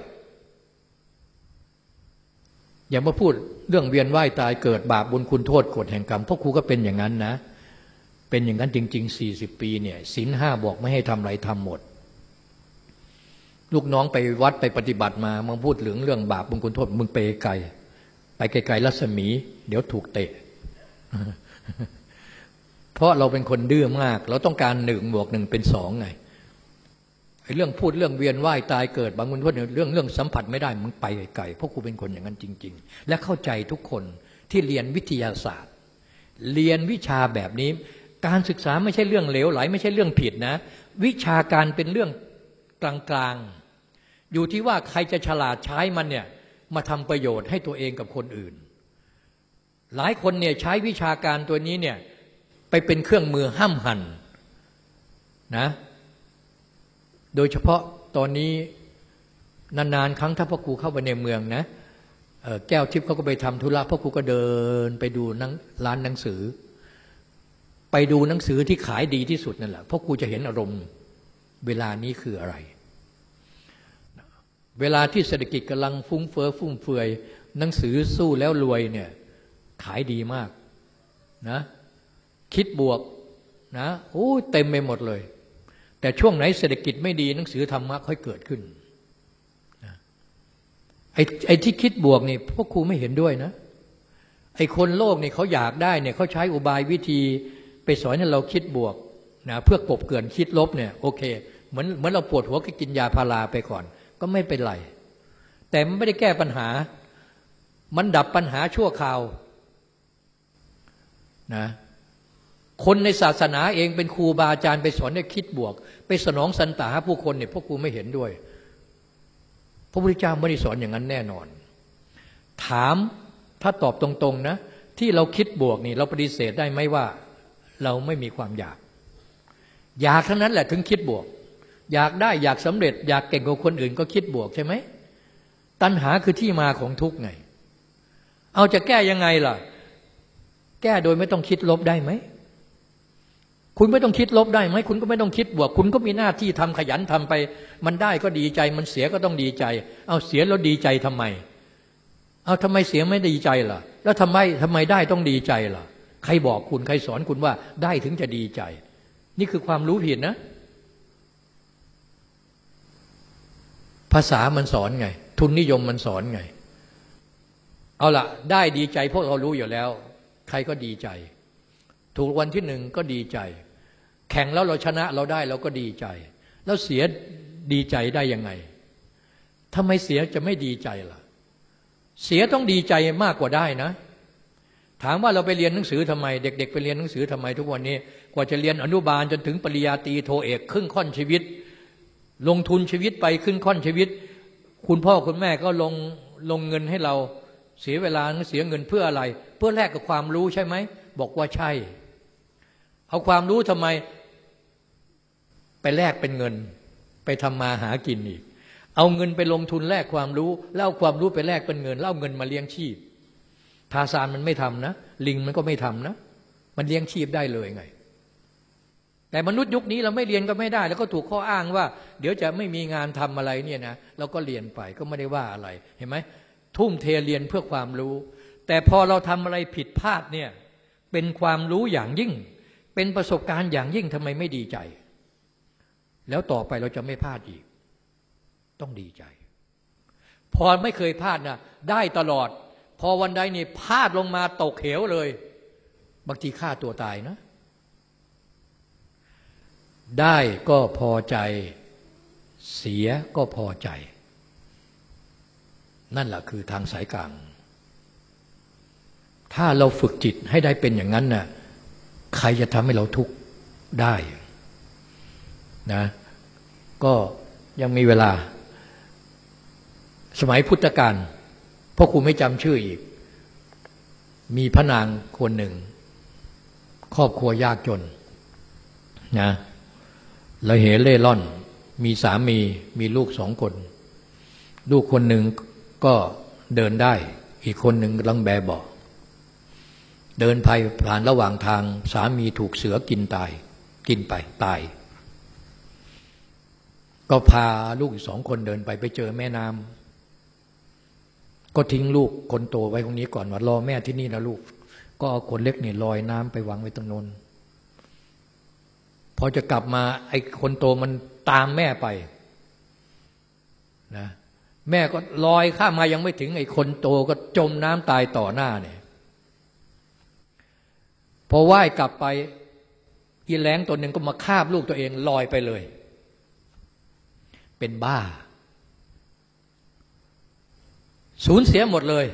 อย่ามาพูดเรื่องเวียนว่ายตายเกิดบาปบุญคุณโทษกฎแห่งกรรมพราะครูก็เป็นอย่างนั้นนะ เป็นอย่างนั้นจริงๆสี่สิบปีเนี่ยศีลห้าบอกไม่ให้ทำไรทำหมด ลูกน้องไปวัดไปปฏิบัติมามึงพูดเหลืองเรื่องบาปบุญคุณโทษมึงไปไกล ไปไกลๆรัศมี เดี๋ยวถูกเตะ เพราะเราเป็นคนดื้อมาก เราต้องการหนึ่งบวกหนึ่งเป็นสองไง เรื่องพูดเรื่องเวียนว่ายตายเกิด บางคนพูดเรื่องเรื่องสัมผัสไม่ได้มึงไปไกลเพราะครูเป็นคนอย่างนั้นจริง ๆ และเข้าใจทุกคนที่เรียนวิทยาศาสตร์ เรียนวิชาแบบนี้ การศึกษาไม่ใช่เรื่องเหลวไหล ไม่ใช่เรื่องผิดนะ วิชาการเป็นเรื่องกลางๆ อยู่ที่ว่าใครจะฉลาดใช้มันเนี่ยมาทำประโยชน์ให้ตัวเองกับคนอื่น หลายคนเนี่ยใช้วิชาการตัวนี้เนี่ยไปเป็นเครื่องมือห้ามหันนะ โดยเฉพาะตอนนี้นานๆครั้งถ้าพ่อครูเข้าไปในเมืองนะแก้วทิพย์เขาก็ไปทำธุระพ่อครูก็เดินไปดูนังร้านหนังสือ ไปดูหนังสือที่ขายดีที่สุดนั่นแหละพ่อครูจะเห็นอารมณ์เวลานี้คืออะไร เวลาที่เศรษฐกิจกำลังฟุ้งเฟ้อฟุ่มเฟือย หนังสือสู้แล้วรวยเนี่ยขายดีมากนะคิดบวกนะโอ้เต็มไปหมดเลย แต่ช่วงไหนเศรษฐกิจไม่ดีหนังสือธรรมะค่อยเกิดขึ้นไอ้ไอ้ที่คิดบวกนี่พวกครูไม่เห็นด้วยนะ ไอ้คนโลกนี่เขาอยากได้เนี่ยเขาใช้อุบายวิธีไปสอนให้เราคิดบวกนะเพื่อกบเกินคิดลบเนี่ยโอเคเหมือนเหมือนเราปวดหัวก็กินยาพาราไปก่อน ก็ไม่เป็นไร แต่มันไม่ได้แก้ปัญหา มันดับปัญหาชั่วคราวนะ คนในศาสนาเองเป็นครูบาอาจารย์ไปสอนให้คิดบวก ไปสนองสันตาผู้คนเนี่ยพวกครูไม่เห็นด้วย พระพุทธเจ้าไม่ได้สอนอย่างนั้นแน่นอน ถามถ้าตอบตรงๆนะ ที่เราคิดบวกนี่ เราปฏิเสธได้ไหมว่า เราไม่มีความอยาก อยากทั้งนั้นแหละถึงคิดบวก อยากได้อยากสำเร็จ อยากเก่งกว่าคนอื่นก็คิดบวกใช่ไหมตัณหาคือที่มาของทุกข์ไง เอาจะแก้ยังไงล่ะ แก้โดยไม่ต้องคิดลบได้ไหม คุณไม่ต้องคิดลบได้ไหมคุณก็ไม่ต้องคิดบวก คุณก็มีหน้าที่ทำขยันทำไป มันได้ก็ดีใจ มันเสียก็ต้องดีใจ เอาเสียแล้วดีใจทำไม เอาทำไมเสียไม่ดีใจล่ะ แล้วทำไมทำไมได้ต้องดีใจล่ะ ใครบอกคุณใครสอนคุณว่าได้ถึงจะดีใจ นี่คือความรู้ผิดนะ ภาษามันสอนไง ทุนนิยมมันสอนไง เอาละได้ดีใจพวกเรารู้อยู่แล้ว ใครก็ดีใจ ถูกวันที่หนึ่งก็ดีใจ แข่งแล้วเราชนะเราได้เราก็ดีใจ แล้วเสียดีใจได้ยังไงทำไมเสียจะไม่ดีใจล่ะ เสียต้องดีใจมากกว่าได้นะ ถามว่าเราไปเรียนหนังสือทำไม เด็ก ๆ ไปเรียนหนังสือทำไมทุกวันนี้ กว่าจะเรียนอนุบาลจนถึงปริญญาตรีโทเอกครึ่งค่อนชีวิต ลงทุนชีวิตไปครึ่งค่อนชีวิต คุณพ่อคุณแม่ก็ลงลงเงินให้เราเสียเวลาเสียเงินเพื่ออะไร เพื่อแลกกับความรู้ใช่ไหมบอกว่าใช่ เอาความรู้ทำไม ไปแลกเป็นเงิน ไปทำมาหากินอีก เอาเงินไปลงทุนแลกความรู้แล้วเอาความรู้ไปแลกเป็นเงินแล้วเอาเงินมาเลี้ยงชีพทาซานมันไม่ทำนะ ลิงมันก็ไม่ทำนะ มันเลี้ยงชีพได้เลยไง แต่มนุษย์ยุคนี้เราไม่เรียนก็ไม่ได้ แล้วก็ถูกข้ออ้างว่า เดี๋ยวจะไม่มีงานทำอะไรเนี่ยนะเราก็เรียนไปก็ไม่ได้ว่าอะไรเห็นไหมทุ่มเทเรียนเพื่อความรู้ แต่พอเราทำอะไรผิดพลาดเนี่ยเป็นความรู้อย่างยิ่ง เป็นประสบการณ์อย่างยิ่งทำไมไม่ดีใจ แล้วต่อไปเราจะไม่พลาดอีก ต้องดีใจ พอไม่เคยพลาดนะได้ตลอด พอวันใดนี่พลาดลงมาตกเหวเลย บางทีฆ่าตัวตายนะ ได้ก็พอใจ เสียก็พอใจ นั่นแหละคือทางสายกลาง ถ้าเราฝึกจิตให้ได้เป็นอย่างนั้นนะ่ะใครจะทำให้เราทุกข์ได้ นะ ก็ยังมีเวลา สมัยพุทธกาลพ่อครูไม่จำชื่ออีก มีพระนางคนหนึ่ง ครอบครัวยากจนนะเราเหเล่ร่อน มีสามีมีลูกสองคน ลูกคนหนึ่งก็เดินได้ อีกคนหนึ่งกำลังแบเบาะเดินไปผ่านระหว่างทางสามีถูกเสือกินตาย กินไปตาย ก็พาลูกอีกสองคนเดินไปไปเจอแม่น้ำก็ทิ้งลูกคนโตไว้ตรงนี้ก่อนว่ารอแม่ที่นี่นะลูก ก็เอาคนเล็กเนี่ยลอยน้ำไปวางไว้ตรงนนพอจะกลับมาไอ้คนโตมันตามแม่ไปนะแม่ก็ลอยข้ามมายังไม่ถึงไอ้คนโตก็จมน้ำตายต่อหน้าเนี่ยพอว่ายกลับไปอีแรงตัวหนึ่งก็มาคาบลูกตัวเองลอยไปเลย เป็นบ้า สูญเสียหมดเลย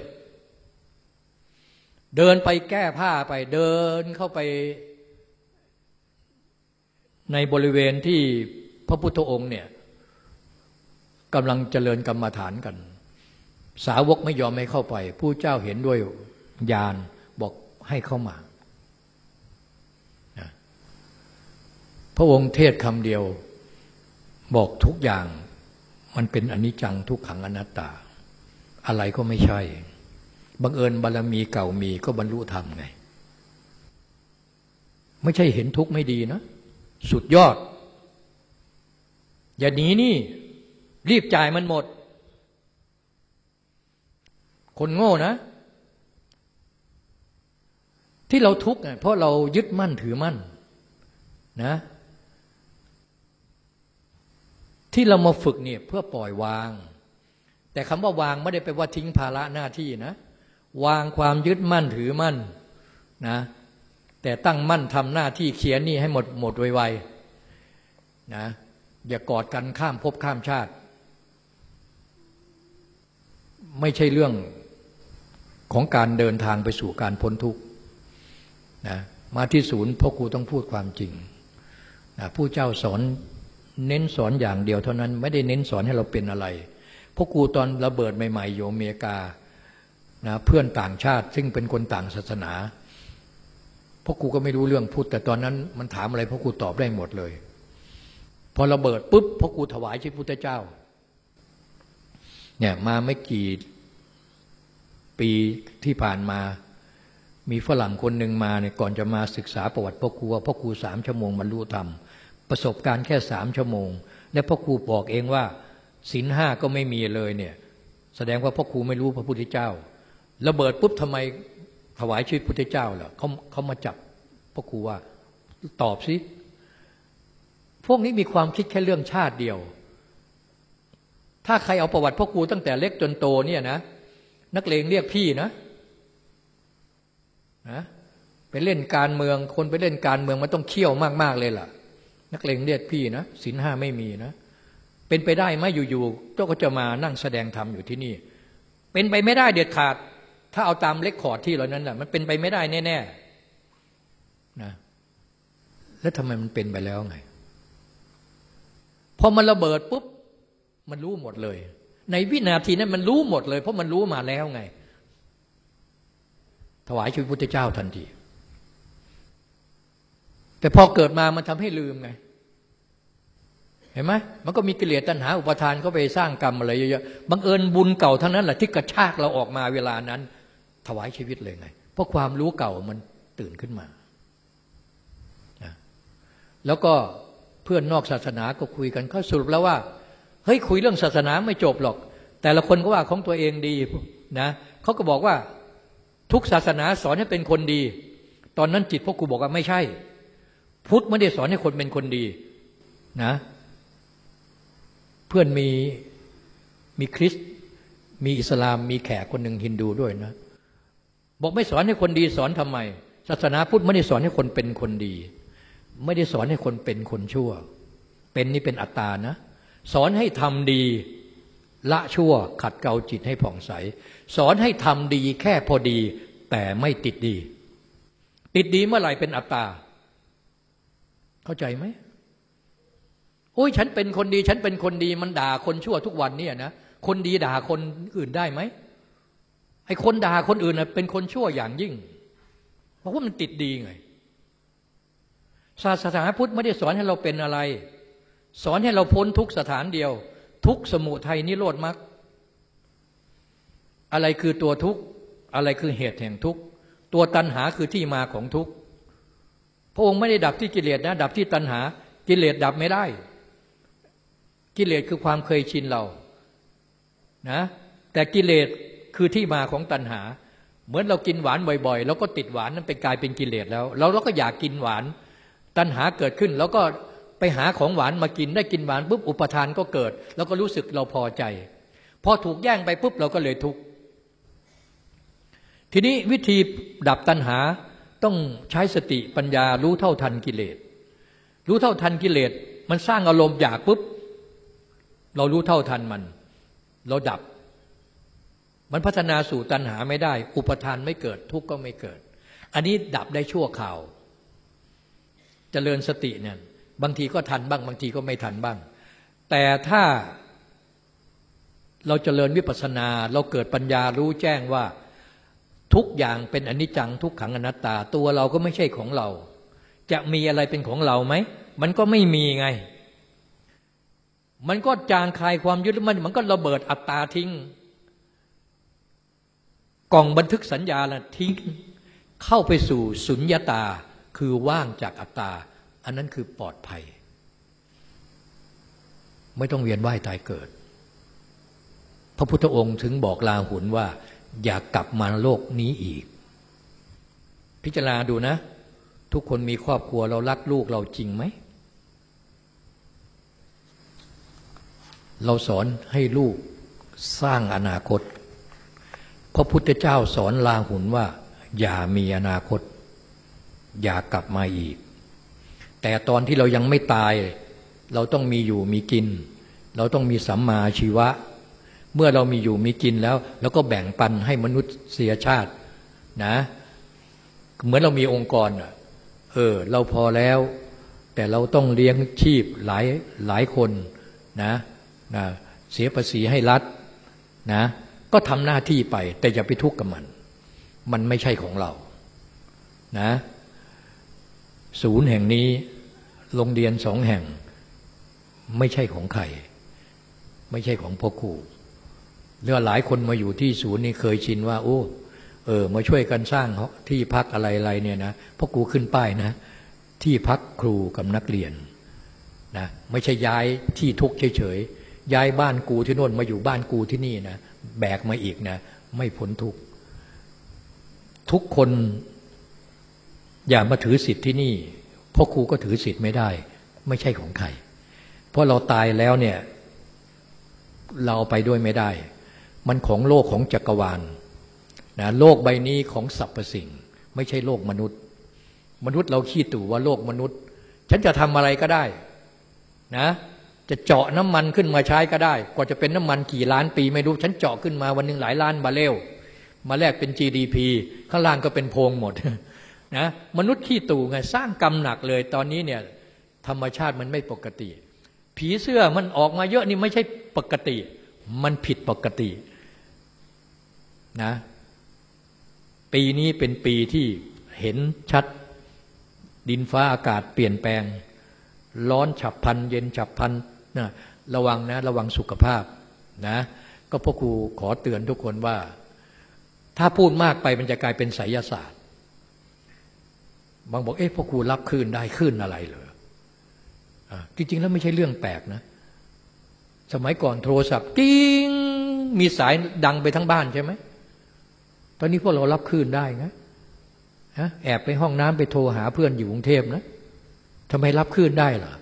เดินไปแก้ผ้าไปเดินเข้าไป ในบริเวณที่พระพุทธองค์เนี่ยกำลังเจริญกรรมฐานกัน สาวกไม่ยอมให้เข้าไป ผู้เจ้าเห็นด้วยญาณบอกให้เข้ามา พระองค์เทศคำเดียว บอกทุกอย่างมันเป็นอนิจจังทุกขังอนัตตา อะไรก็ไม่ใช่ บังเอิญบารรมีเก่ามีก็บรรลุธรรมไง ไม่ใช่เห็นทุกข์ไม่ดีนะ สุดยอด อย่าหนีนี่ รีบจ่ายมันหมด คนโง่นะ ที่เราทุกข์เพราะเรายึดมั่นถือมั่น นะ ที่เรามาฝึกเนี่ยเพื่อปล่อยวาง แต่คำว่าวางไม่ได้ไปว่าทิ้งภาระหน้าที่นะ วางความยึดมั่นถือมั่นนะแต่ตั้งมั่นทำหน้าที่เขียนนี่ให้หมดหมดไวๆนะอย่ากอดกันข้ามภพข้ามชาติ ไม่ใช่เรื่องของการเดินทางไปสู่การพ้นทุกข์นะมาที่ศูนย์พ่อครูต้องพูดความจริงนะผู้เจ้าสอน เน้นสอนอย่างเดียวเท่านั้น ไม่ได้เน้นสอนให้เราเป็นอะไรพราะกูตอนระเบิดใหม่ ๆ อยู่อเมริกานะเพื่อนต่างชาติ ซึ่งเป็นคนต่างศาสนาพราะกูก็ไม่รู้เรื่องพูด แต่ตอนนั้นมันถามอะไรพราะกูตอบได้หมดเลย พอระเบิดปุ๊บพราะกูถวายชีพุทธเจ้า เนี่ยมาไม่กี่ปีที่ผ่านมา มีฝรั่งคนหนึ่งมาเนี่ยก่อนจะมาศึกษาประวัติพ่อครูว่าพ่อครูสามชั่วโมงบรรลุธรรม ประสบการณ์แค่สามชั่วโมง และพ่อครูบอกเองว่าศีลห้าก็ไม่มีเลยเนี่ย แสดงว่าพ่อครูไม่รู้พระพุทธเจ้าระเบิดปุ๊บทำไมถวายชีวิตพุทธเจ้าล่ะเขาเขามาจับพ่อครูว่าตอบสิพวกนี้มีความคิดแค่เรื่องชาติเดียว ถ้าใครเอาประวัติพ่อครูตั้งแต่เล็กจนโตเนี่ยนะ นักเลงเรียกพี่นะนะไปเล่นการเมือง คนไปเล่นการเมืองมันต้องเขี่ยวมาก ๆ เลยล่ะ นักเลงเรียกพี่นะศีลห้าไม่มีนะ เป็นไปได้ไหมอยู่ๆเจ้าก็จะมานั่งแสดงธรรมอยู่ที่นี่ เป็นไปไม่ได้เด็ดขาด ถ้าเอาตามเลขคอร์ดที่เหล่านั้นแหละมันเป็นไปไม่ได้แน่ๆนะแล้วทำไมมันเป็นไปแล้วไงพอมันระเบิดปุ๊บมันรู้หมดเลย ในวินาทีนั้นมันรู้หมดเลย เพราะมันรู้มาแล้วไง ถวายชีวิตพุทธเจ้าทันที แต่พอเกิดมามันทำให้ลืมไง เห็นไหมมันก็มีกิเลสตัณหา อุปทานเขาไปสร้างกรรมอะไรเยอะๆบังเอิญบุญเก่าทั้งนั้นแหละที่กระชากเราออกมาเวลานั้น ถวายชีวิตเลยไง เพราะความรู้เก่ามันตื่นขึ้นมาแล้วก็เพื่อนนอกศาสนาก็คุยกันเขาสรุปแล้วว่าเฮ้ยคุยเรื่องศาสนาไม่จบหรอก แต่ละคนก็ว่าของตัวเองดีนะเขาก็บอกว่าทุกศาสนาสอนให้เป็นคนดี ตอนนั้นจิตพวกกูบอกว่าไม่ใช่ พุทธไม่ได้สอนให้คนเป็นคนดีนะ เพื่อนมีมีคริสต์มีอิสลามมีแขกคนหนึ่งฮินดูด้วยนะ บอกไม่สอนให้คนดีสอนทำไม ศาสนาพุทธไม่ได้สอนให้คนเป็นคนดี ไม่ได้สอนให้คนเป็นคนชั่ว เป็นนี่เป็นอัตตานะ สอนให้ทำดีละชั่วขัดเกลาจิตให้ผ่องใส สอนให้ทำดีแค่พอดี แต่ไม่ติดดี ติดดีเมื่อไหร่เป็นอัตตา เข้าใจไหมโอ้ยฉันเป็นคนดี ฉันเป็นคนดีมันด่าคนชั่วทุกวันเนี่ยนะคนดีด่าคนอื่นได้ไหมไอ้คนด่าคนอื่นนะเป็นคนชั่วอย่างยิ่ง เพราะว่ามันติดดีไงศาสนาพุทธไม่ได้สอนให้เราเป็นอะไร สอนให้เราพ้นทุกสถานเดียว ทุกสมุทัยนิโรธมรรคอะไรคือตัวทุกข์อะไรคือเหตุแห่งทุกข์ตัวตัณหาคือที่มาของทุกข์ พระองค์ไม่ได้ดับที่กิเลสนะ ดับที่ตัณหา กิเลสดับไม่ได้ กิเลสคือความเคยชินเรานะแต่กิเลสคือที่มาของตัณหา เหมือนเรากินหวานบ่อยๆ แล้วก็ติดหวานนั้นเป็นกลายเป็นกิเลสแล้วเราเราก็อยากกินหวาน ตัณหาเกิดขึ้น แล้วก็ไปหาของหวานมากินได้กินหวานปุ๊บอุปทานก็เกิด แล้วก็รู้สึกเราพอใจ พอถูกแย่งไปปุ๊บเราก็เลยทุกข์ทีนี้วิธีดับตัณหา ต้องใช้สติปัญญารู้เท่าทันกิเลส รู้เท่าทันกิเลส มันสร้างอารมณ์อยากปุ๊บ เรารู้เท่าทันมัน เราดับ มันพัฒนาสู่ตัณหาไม่ได้ อุปทานไม่เกิดทุกข์ก็ไม่เกิด อันนี้ดับได้ชั่วข่าวจเจริญสติเนี่ยบางทีก็ทันบ้าง บางทีก็ไม่ทันบ้าง แต่ถ้าเราจเจริญวิปัสสนา เราเกิดปัญญารู้แจ้งว่า ทุกอย่างเป็นอนิจจังทุกขังอนัตตา ตัวเราก็ไม่ใช่ของเรา จะมีอะไรเป็นของเราไหม มันก็ไม่มีไง มันก็จางคลายความยึดมันมันก็ระเบิดอัตตาทิ้ง กล่องบันทึกสัญญาละทิ้ง เข้าไปสู่สุญญาตาคือว่างจากอัตตา อันนั้นคือปลอดภัย ไม่ต้องเวียนว่ายตายเกิด พระพุทธองค์ถึงบอกลาหุนว่า อย่ากลับมาโลกนี้อีก พิจารณาดูนะ ทุกคนมีครอบครัวเรารักลูกเราจริงไหม เราสอนให้ลูกสร้างอนาคตพระพุทธเจ้าสอนลาหุนว่า อย่ามีอนาคต อย่ากลับมาอีก แต่ตอนที่เรายังไม่ตาย เราต้องมีอยู่มีกิน เราต้องมีสัมมาชีวะ เมื่อเรามีอยู่มีกินแล้ว แล้วก็แบ่งปันให้มนุษยชาตินะ เหมือนเรามีองค์กรเออ เราพอแล้ว แต่เราต้องเลี้ยงชีพหลายหลายคนนะนะ เสียภาษีให้รัฐนะ ก็ทำหน้าที่ไป แต่อย่าไปทุกข์กับมัน มันไม่ใช่ของเรานะศูนย์แห่งนี้โรงเรียนสองแห่ง ไม่ใช่ของใคร ไม่ใช่ของพ่อครู เรือหลายคนมาอยู่ที่ศูนย์นี่เคยชินว่า โอ้ เออ มาช่วยกันสร้างที่พักอะไรๆเนี่ยนะพราะกูขึ้นป้ายนะ ที่พักครูกับนักเรียนนะไม่ใช่ย้ายที่ทุกเฉยๆย้ายบ้านกูที่โน่นมาอยู่บ้านกูที่นี่นะแบกมาอีกนะ ไม่พ้นทุกทุกคนอย่ามาถือสิทธิ์ที่นี่เพราะครูก็ถือสิทธิ์ไม่ได้ ไม่ใช่ของใครเพราะเราตายแล้วเนี่ย เราไปด้วยไม่ได้ มันของโลกของจักรวาลนะโลกใบนี้ของสรรพสิ่ง ไม่ใช่โลกมนุษย์ มนุษย์เราขี้ตู่ว่าโลกมนุษย์ ฉันจะทำอะไรก็ได้นะจะเจาะน้ำมันขึ้นมาใช้ก็ได้ กว่าจะเป็นน้ำมันกี่ล้านปีไม่รู้ ฉันเจาะขึ้นมาวันหนึ่งหลายล้านบาเรลมาแลกเป็น GDP ข้างล่างก็เป็นโพงหมดนะมนุษย์ขี้ตู่ไงสร้างกรรมหนักเลยตอนนี้เนี่ยธรรมชาติมันไม่ปกติ ผีเสื้อมันออกมาเยอะนี่ไม่ใช่ปกติ มันผิดปกติ นะ ปีนี้เป็นปีที่เห็นชัดดินฟ้าอากาศเปลี่ยนแปลง ร้อนฉับพันเย็นฉับพันนะระวังนะ ระวังสุขภาพนะ ก็พ่อครูขอเตือนทุกคนว่า ถ้าพูดมากไปมันจะกลายเป็นไสยศาสตร์ บางบอกเอ๊ะพ่อครูรับคลื่นได้คลื่นอะไรเลยจริง ๆ แล้วไม่ใช่เรื่องแปลกนะ สมัยก่อนโทรศัพท์กิ้งมีสายดังไปทั้งบ้านใช่ไหม ตอนนี้พวกเรารับคลื่นได้นะฮะแอบไปห้องน้ำไปโทรหาเพื่อนอยู่กรุงเทพนะทำไมรับคลื่นได้ล่ะ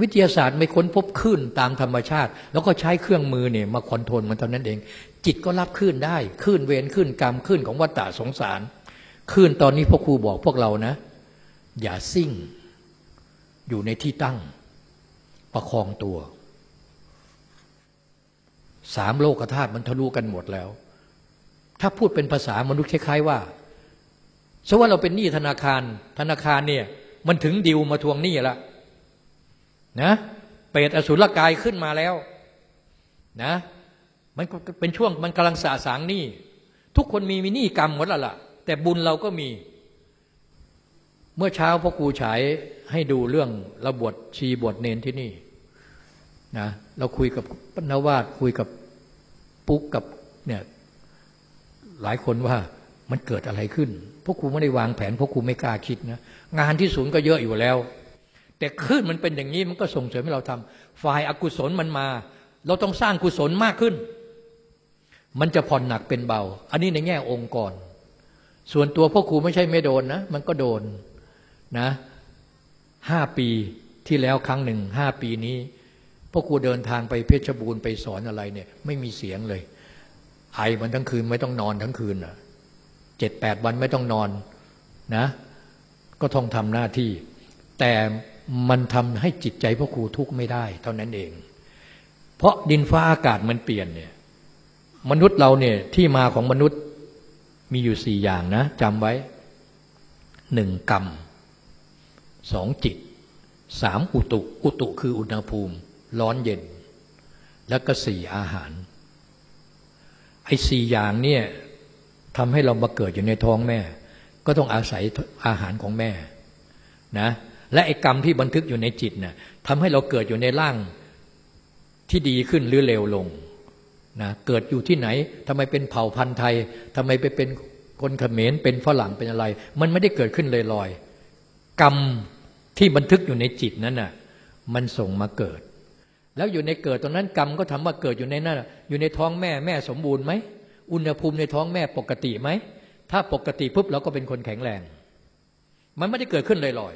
วิทยาศาสตร์ไม่ค้นพบคลื่นตามธรรมชาติ แล้วก็ใช้เครื่องมือเนี่ยมาคอนโทรลมันเท่านั้นเอง จิตก็รับคลื่นได้คลื่นเวรคลื่นกรรมคลื่นของวัฏฏะสงสารคลื่นตอนนี้พ่อครูบอกพวกเรานะ อย่าซิ่ง อยู่ในที่ตั้ง ประคองตัว สามโลกธาตุมันทะลุกันหมดแล้ว ถ้าพูดเป็นภาษามนุษย์คล้ายๆว่าสมมติว่าเราเป็นหนี้ธนาคาร ธนาคารเนี่ย มันถึงดิวมาทวงหนี้ละนะเปรตอสุรกายขึ้นมาแล้ว นะ มันเป็นช่วงมันกำลังสะสางหนี้ทุกคนมีมีหนี้กรรมหมดแล้วล่ะ แต่บุญเราก็มี เมื่อเช้าพ่อครูฉายให้ดูเรื่องระบวชชีบวชเนนที่นี่นะเราคุยกับปนวาดคุยกับปุ๊กกับเนี่ย หลายคนว่ามันเกิดอะไรขึ้น พวกครูไม่ได้วางแผน พวกครูไม่กล้าคิดนะ งานที่ศูนย์ก็เยอะอยู่แล้ว แต่ขึ้นมันเป็นอย่างนี้มันก็ส่งเสริมให้เราทำฝ่ายอากุศลมันมา เราต้องสร้างกุศลมากขึ้น มันจะผ่อนหนักเป็นเบา อันนี้ในแง่องค์กร ส่วนตัวพ่อครูไม่ใช่ไม่โดนนะ มันก็โดนนะห้าปีที่แล้วครั้งหนึ่งห้าปีนี้พ่อครูเดินทางไปเพชรบูรณ์ไปสอนอะไรเนี่ย ไม่มีเสียงเลย ไอมันทั้งคืนไม่ต้องนอนทั้งคืนอะเจ็ดแปดวันไม่ต้องนอนนะ ก็ต้องทำหน้าที่ แต่มันทำให้จิตใจพ่อครูทุกข์ไม่ได้ เท่านั้นเอง เพราะดินฟ้าอากาศมันเปลี่ยนเนี่ย มนุษย์เราเนี่ยที่มาของมนุษย์มีอยู่สี่อย่างนะจำไว้หนึ่งกรรมสองจิตสามอุตุ อุตุคืออุณหภูมิ ร้อนเย็น แล้วก็สี่อาหาร ไอ้สี่อย่างเนี่ยทำให้เรามาเกิดอยู่ในท้องแม่ ก็ต้องอาศัยอาหารของแม่นะและไอ้กรรมที่บันทึกอยู่ในจิตนะ่ะทำให้เราเกิดอยู่ในร่างที่ดีขึ้นหรือเลวลงนะเกิดอยู่ที่ไหนทำไมเป็นเผ่าพันธุ์ไทยทำไมไปเป็นคนเขมรเป็นฝรั่งเป็นอะไร มันไม่ได้เกิดขึ้นลอยๆกรรมที่บันทึกอยู่ในจิตนั้นน่ะมันส่งมาเกิด แล้วอยู่ในเกิดตรงนั้นกรรมก็ทำว่าเกิดอยู่ในนั้นอยู่ในท้องแม่แม่สมบูรณ์ไหมอุณหภูมิในท้องแม่ปกติไหมถ้าปกติปุ๊บเราก็เป็นคนแข็งแรง มันไม่ได้เกิดขึ้นลอย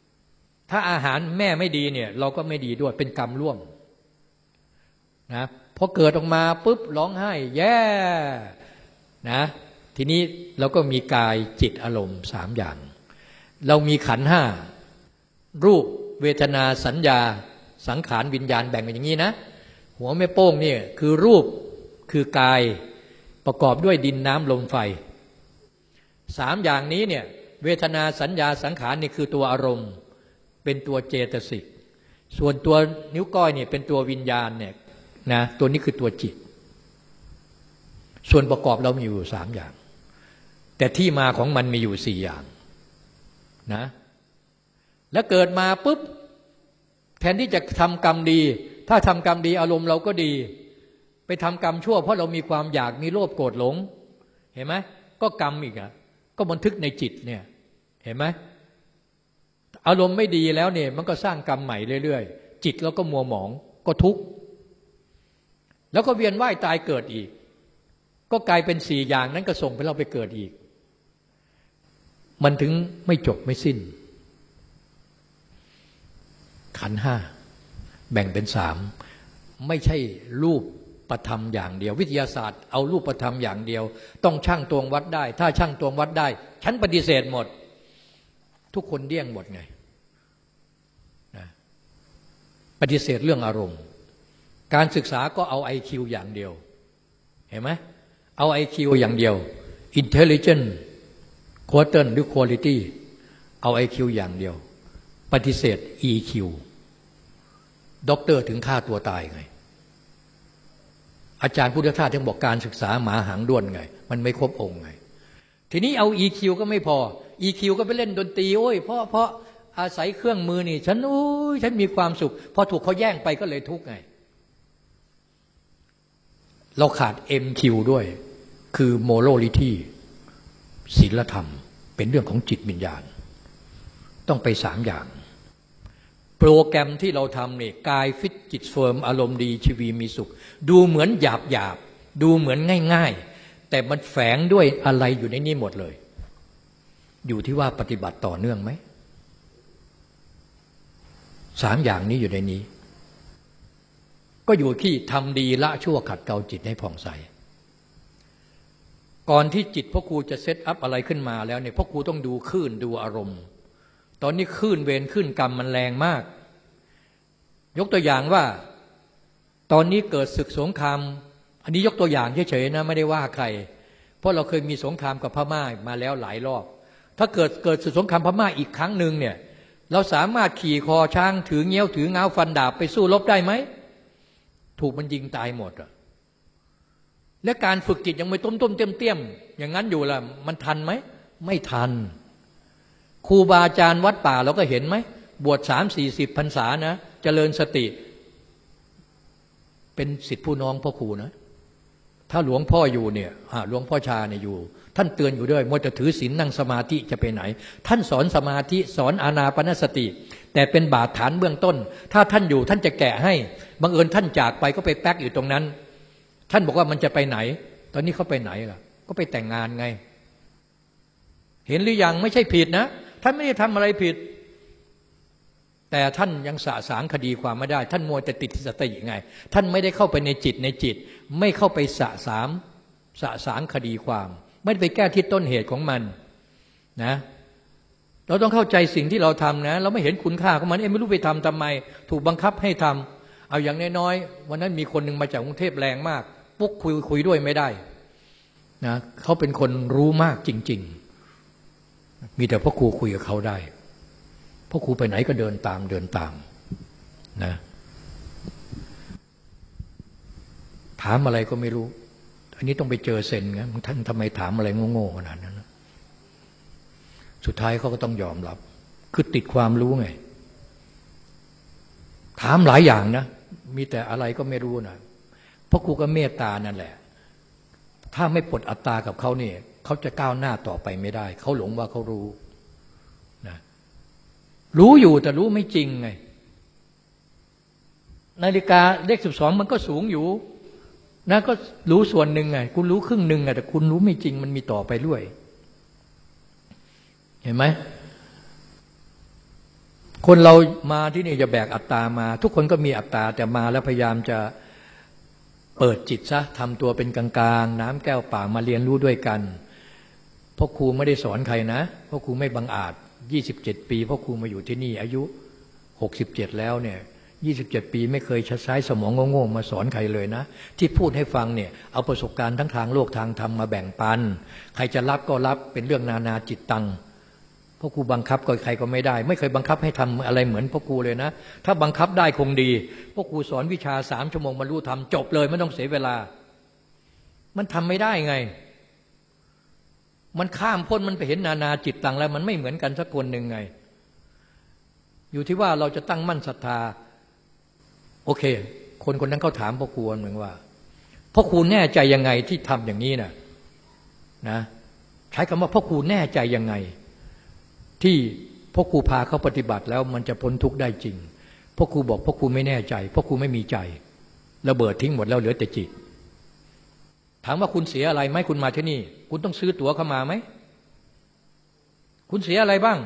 ๆถ้าอาหารแม่ไม่ดีเนี่ย เราก็ไม่ดีด้วยเป็นกรรมร่วมนะพอเกิดออกมาปุ๊บร้องไห้ แย่นะ ทีนี้เราก็มีกายจิตอารมณ์สามอย่าง เรามีขันห้ารูปเวทนาสัญญา สังขารวิญญาณแบ่งเป็นอย่างนี้นะ หัวแม่โป้งเนี่ยคือรูปคือกายประกอบด้วยดินน้ำลมไฟสามอย่างนี้เนี่ยเวทนาสัญญาสังขารนี่คือตัวอารมณ์ เป็นตัวเจตสิก ส่วนตัวนิ้วก้อยเนี่ยเป็นตัววิญญาณเนี่ยนะตัวนี้คือตัวจิต ส่วนประกอบเรามีอยู่สามอย่าง แต่ที่มาของมันมีอยู่สี่อย่างนะ แล้วเกิดมาปุ๊บ แทนที่จะทำกรรมดี ถ้าทำกรรมดีอารมณ์เราก็ดี ไปทำกรรมชั่ว เพราะเรามีความอยากมีโลภโกรธหลง เห็นไหมก็กรรมอีกอะ ก็บันทึกในจิตเนี่ย เห็นไหมอารมณ์ไม่ดีแล้วเนี่ย มันก็สร้างกรรมใหม่เรื่อยๆ จิตแล้วก็มัวหมองก็ทุกข์แล้วก็เวียนว่ายตายเกิดอีก ก็กลายเป็นสี่อย่างนั้นก็ส่งไปเราไปเกิดอีก มันถึงไม่จบไม่สิ้น ขันห้าแบ่งเป็นสามไม่ใช่รูปประธรรมอย่างเดียว วิทยาศาสตร์เอารูปประธรรมอย่างเดียว ต้องชั่งตวงวัดได้ ถ้าชั่งตวงวัดได้ ฉันปฏิเสธหมด ทุกคนเดี้ยงหมดไงนะปฏิเสธเรื่องอารมณ์ การศึกษาก็เอาไอคิวอย่างเดียว เห็นไหมเอาไอคิวอย่างเดียว intelligent quotient หรือ quality เอาไอคิวอย่างเดียว ปฏิเสธ EQ ด็อกเตอร์ถึงฆ่าตัวตายไง อาจารย์พุทธทาสยังบอกการศึกษาหมาหางด้วนไง มันไม่ครบองค์ไง ทีนี้เอา EQ ก็ไม่พอ EQ ก็ไปเล่นดนตรีโอ้ยเพราะเพราะอาศัยเครื่องมือนี่ ฉันโอ้ยฉันมีความสุข พอถูกเขาแย่งไปก็เลยทุกข์ไง เราขาด MQ ด้วย คือ morality ศีลธรรม เป็นเรื่องของจิตวิญญาณ ต้องไปสามอย่าง โปรแกรมที่เราทำเนี่ยกายฟิตจิตเฟิร์มอารมณ์ดีชีวีมีสุข ดูเหมือนหยาบหยาบดูเหมือนง่าย ๆ แต่มันแฝงด้วยอะไรอยู่ในนี้หมดเลย อยู่ที่ว่าปฏิบัติต่อเนื่องไหมสามอย่างนี้อยู่ในนี้ ก็อยู่ที่ทำดีละชั่วขัดเกลาจิตให้ผ่องใส ก่อนที่จิตพ่อครูจะ set up อะไรขึ้นมาแล้วเนี่ยพ่อครูต้องดูคลื่นดูอารมณ์ ตอนนี้ขึ้นเวรขึ้นกรรมมันแรงมาก ยกตัวอย่างว่า ตอนนี้เกิดศึกสงคราม อันนี้ยกตัวอย่างเฉยๆนะไม่ได้ว่าใคร เพราะเราเคยมีสงครามกับพม่ามาแล้วหลายรอบ ถ้าเกิดเกิดศึกสงครามพม่าอีกครั้งหนึ่งเนี่ย เราสามารถขี่คอช้างถือเงี้ยวถือเงาฟันดาบไปสู้รบได้ไหม ถูกมันยิงตายหมดอะและการฝึกจิตยังไม่ต้มต้มเตี้ยมเตี้ยมอย่างนั้นอยู่ละมันทันไหม ไม่ทัน ครูบาอาจารย์วัดป่าเราก็เห็นไหม บวชสามสี่สิบพรรษานะเจริญสติ เป็นสิทธิผู้น้องพ่อครูนะ ถ้าหลวงพ่ออยู่เนี่ยหลวงพ่อชาเนี่ยอยู่ ท่านเตือนอยู่ด้วยมัวจะถือศีลนั่งสมาธิจะไปไหน ท่านสอนสมาธิสอนอานาปนสติ แต่เป็นบาดฐานเบื้องต้น ถ้าท่านอยู่ท่านจะแกะให้บังเอิญท่านจากไปก็ไปแป๊กอยู่ตรงนั้น ท่านบอกว่ามันจะไปไหน ตอนนี้เขาไปไหนล่ะ ก็ไปแต่งงานไง เห็นหรือยังไม่ใช่ผิดนะ ท่านไม่ได้ทำอะไรผิด แต่ท่านยังสะสางคดีความไม่ได้ ท่านมัวแต่ติดสติไง ท่านไม่ได้เข้าไปในจิตในจิต ไม่เข้าไปสะสามสะสางคดีความ ไม่ไปแก้ที่ต้นเหตุของมันนะเราต้องเข้าใจสิ่งที่เราทำนะ เราไม่เห็นคุณค่าของมันเอ็ไม่รู้ไปทำทำไม ถูกบังคับให้ทำเอาอย่างน้อยๆวันนั้นมีคนหนึ่งมาจากกรุงเทพแรงมากปุ๊กคุยคุยด้วยไม่ได้นะเขาเป็นคนรู้มากจริง ๆ มีแต่พ่อครูคุยกับเขาได้พ่อครูไปไหนก็เดินตามเดินตามนะถามอะไรก็ไม่รู้ อันนี้ต้องไปเจอเซนไงท่านทำไมถามอะไรโง่ๆขนาดนั้นสุดท้ายเขาก็ต้องยอมรับ คือติดความรู้ไง ถามหลายอย่างนะ มีแต่อะไรก็ไม่รู้นะพ่อครูก็เมตตานั่นแหละ ถ้าไม่ปลดอัตตากับเขาเนี่ย เขาจะก้าวหน้าต่อไปไม่ได้ เขาหลงว่าเขารู้นะรู้อยู่แต่รู้ไม่จริงไง นาฬิกาเลขสิบสองมันก็สูงอยู่นะก็รู้ส่วนหนึ่งไงคุณรู้ครึ่งหนึ่งไงแต่คุณรู้ไม่จริงมันมีต่อไปด้วย เห็นไหมคนเรามาที่นี่จะแบกอัตตามา ทุกคนก็มีอัตตาแต่มาแล้วพยายามจะเปิดจิตซะทำตัวเป็นกลางๆ น้ำแก้วป่ามาเรียนรู้ด้วยกัน พ่อครูไม่ได้สอนใครนะพ่อครูไม่บังอาจยี่สิบเจ็ดปีพ่อครูมาอยู่ที่นี่ อายุหกสิบเจ็ดแล้วเนี่ยยี่สิบเจ็ดปีไม่เคยใช้สมองโง่ๆมาสอนใครเลยนะ ที่พูดให้ฟังเนี่ยเอาประสบการณ์ทั้งทางโลกทางธรรมมาแบ่งปัน ใครจะรับก็รับเป็นเรื่องนานาจิตตังพ่อครูบังคับก็ใครก็ไม่ได้ ไม่เคยบังคับให้ทำอะไรเหมือนพ่อครูเลยนะ ถ้าบังคับได้คงดีพ่อครูสอนวิชาสามชั่วโมงบรรลุธรรมจบเลยไม่ต้องเสียเวลา มันทำไม่ได้ไง มันข้ามพ้นมันไปเห็นนานาจิตต่างแล้ว มันไม่เหมือนกันสักคนหนึ่งไง อยู่ที่ว่าเราจะตั้งมั่นศรัทธา โอเค คนคนนั้นเขาถามพ่อครูเหมือนว่าพ่อครูแน่ใจยังไงที่ทำอย่างนี้นะนะ ใช้คำว่าพ่อครูแน่ใจยังไง ที่พ่อครูพาเขาปฏิบัติแล้วมันจะพ้นทุกข์ได้จริงพ่อครูบอกพ่อครูไม่แน่ใจพ่อครูไม่มีใจระเบิดทิ้งหมดแล้วเหลือแต่จิต ถามว่าคุณเสียอะไรไหมคุณมาที่นี่ คุณต้องซื้อตั๋วเข้ามาไหม คุณเสียอะไรบ้าง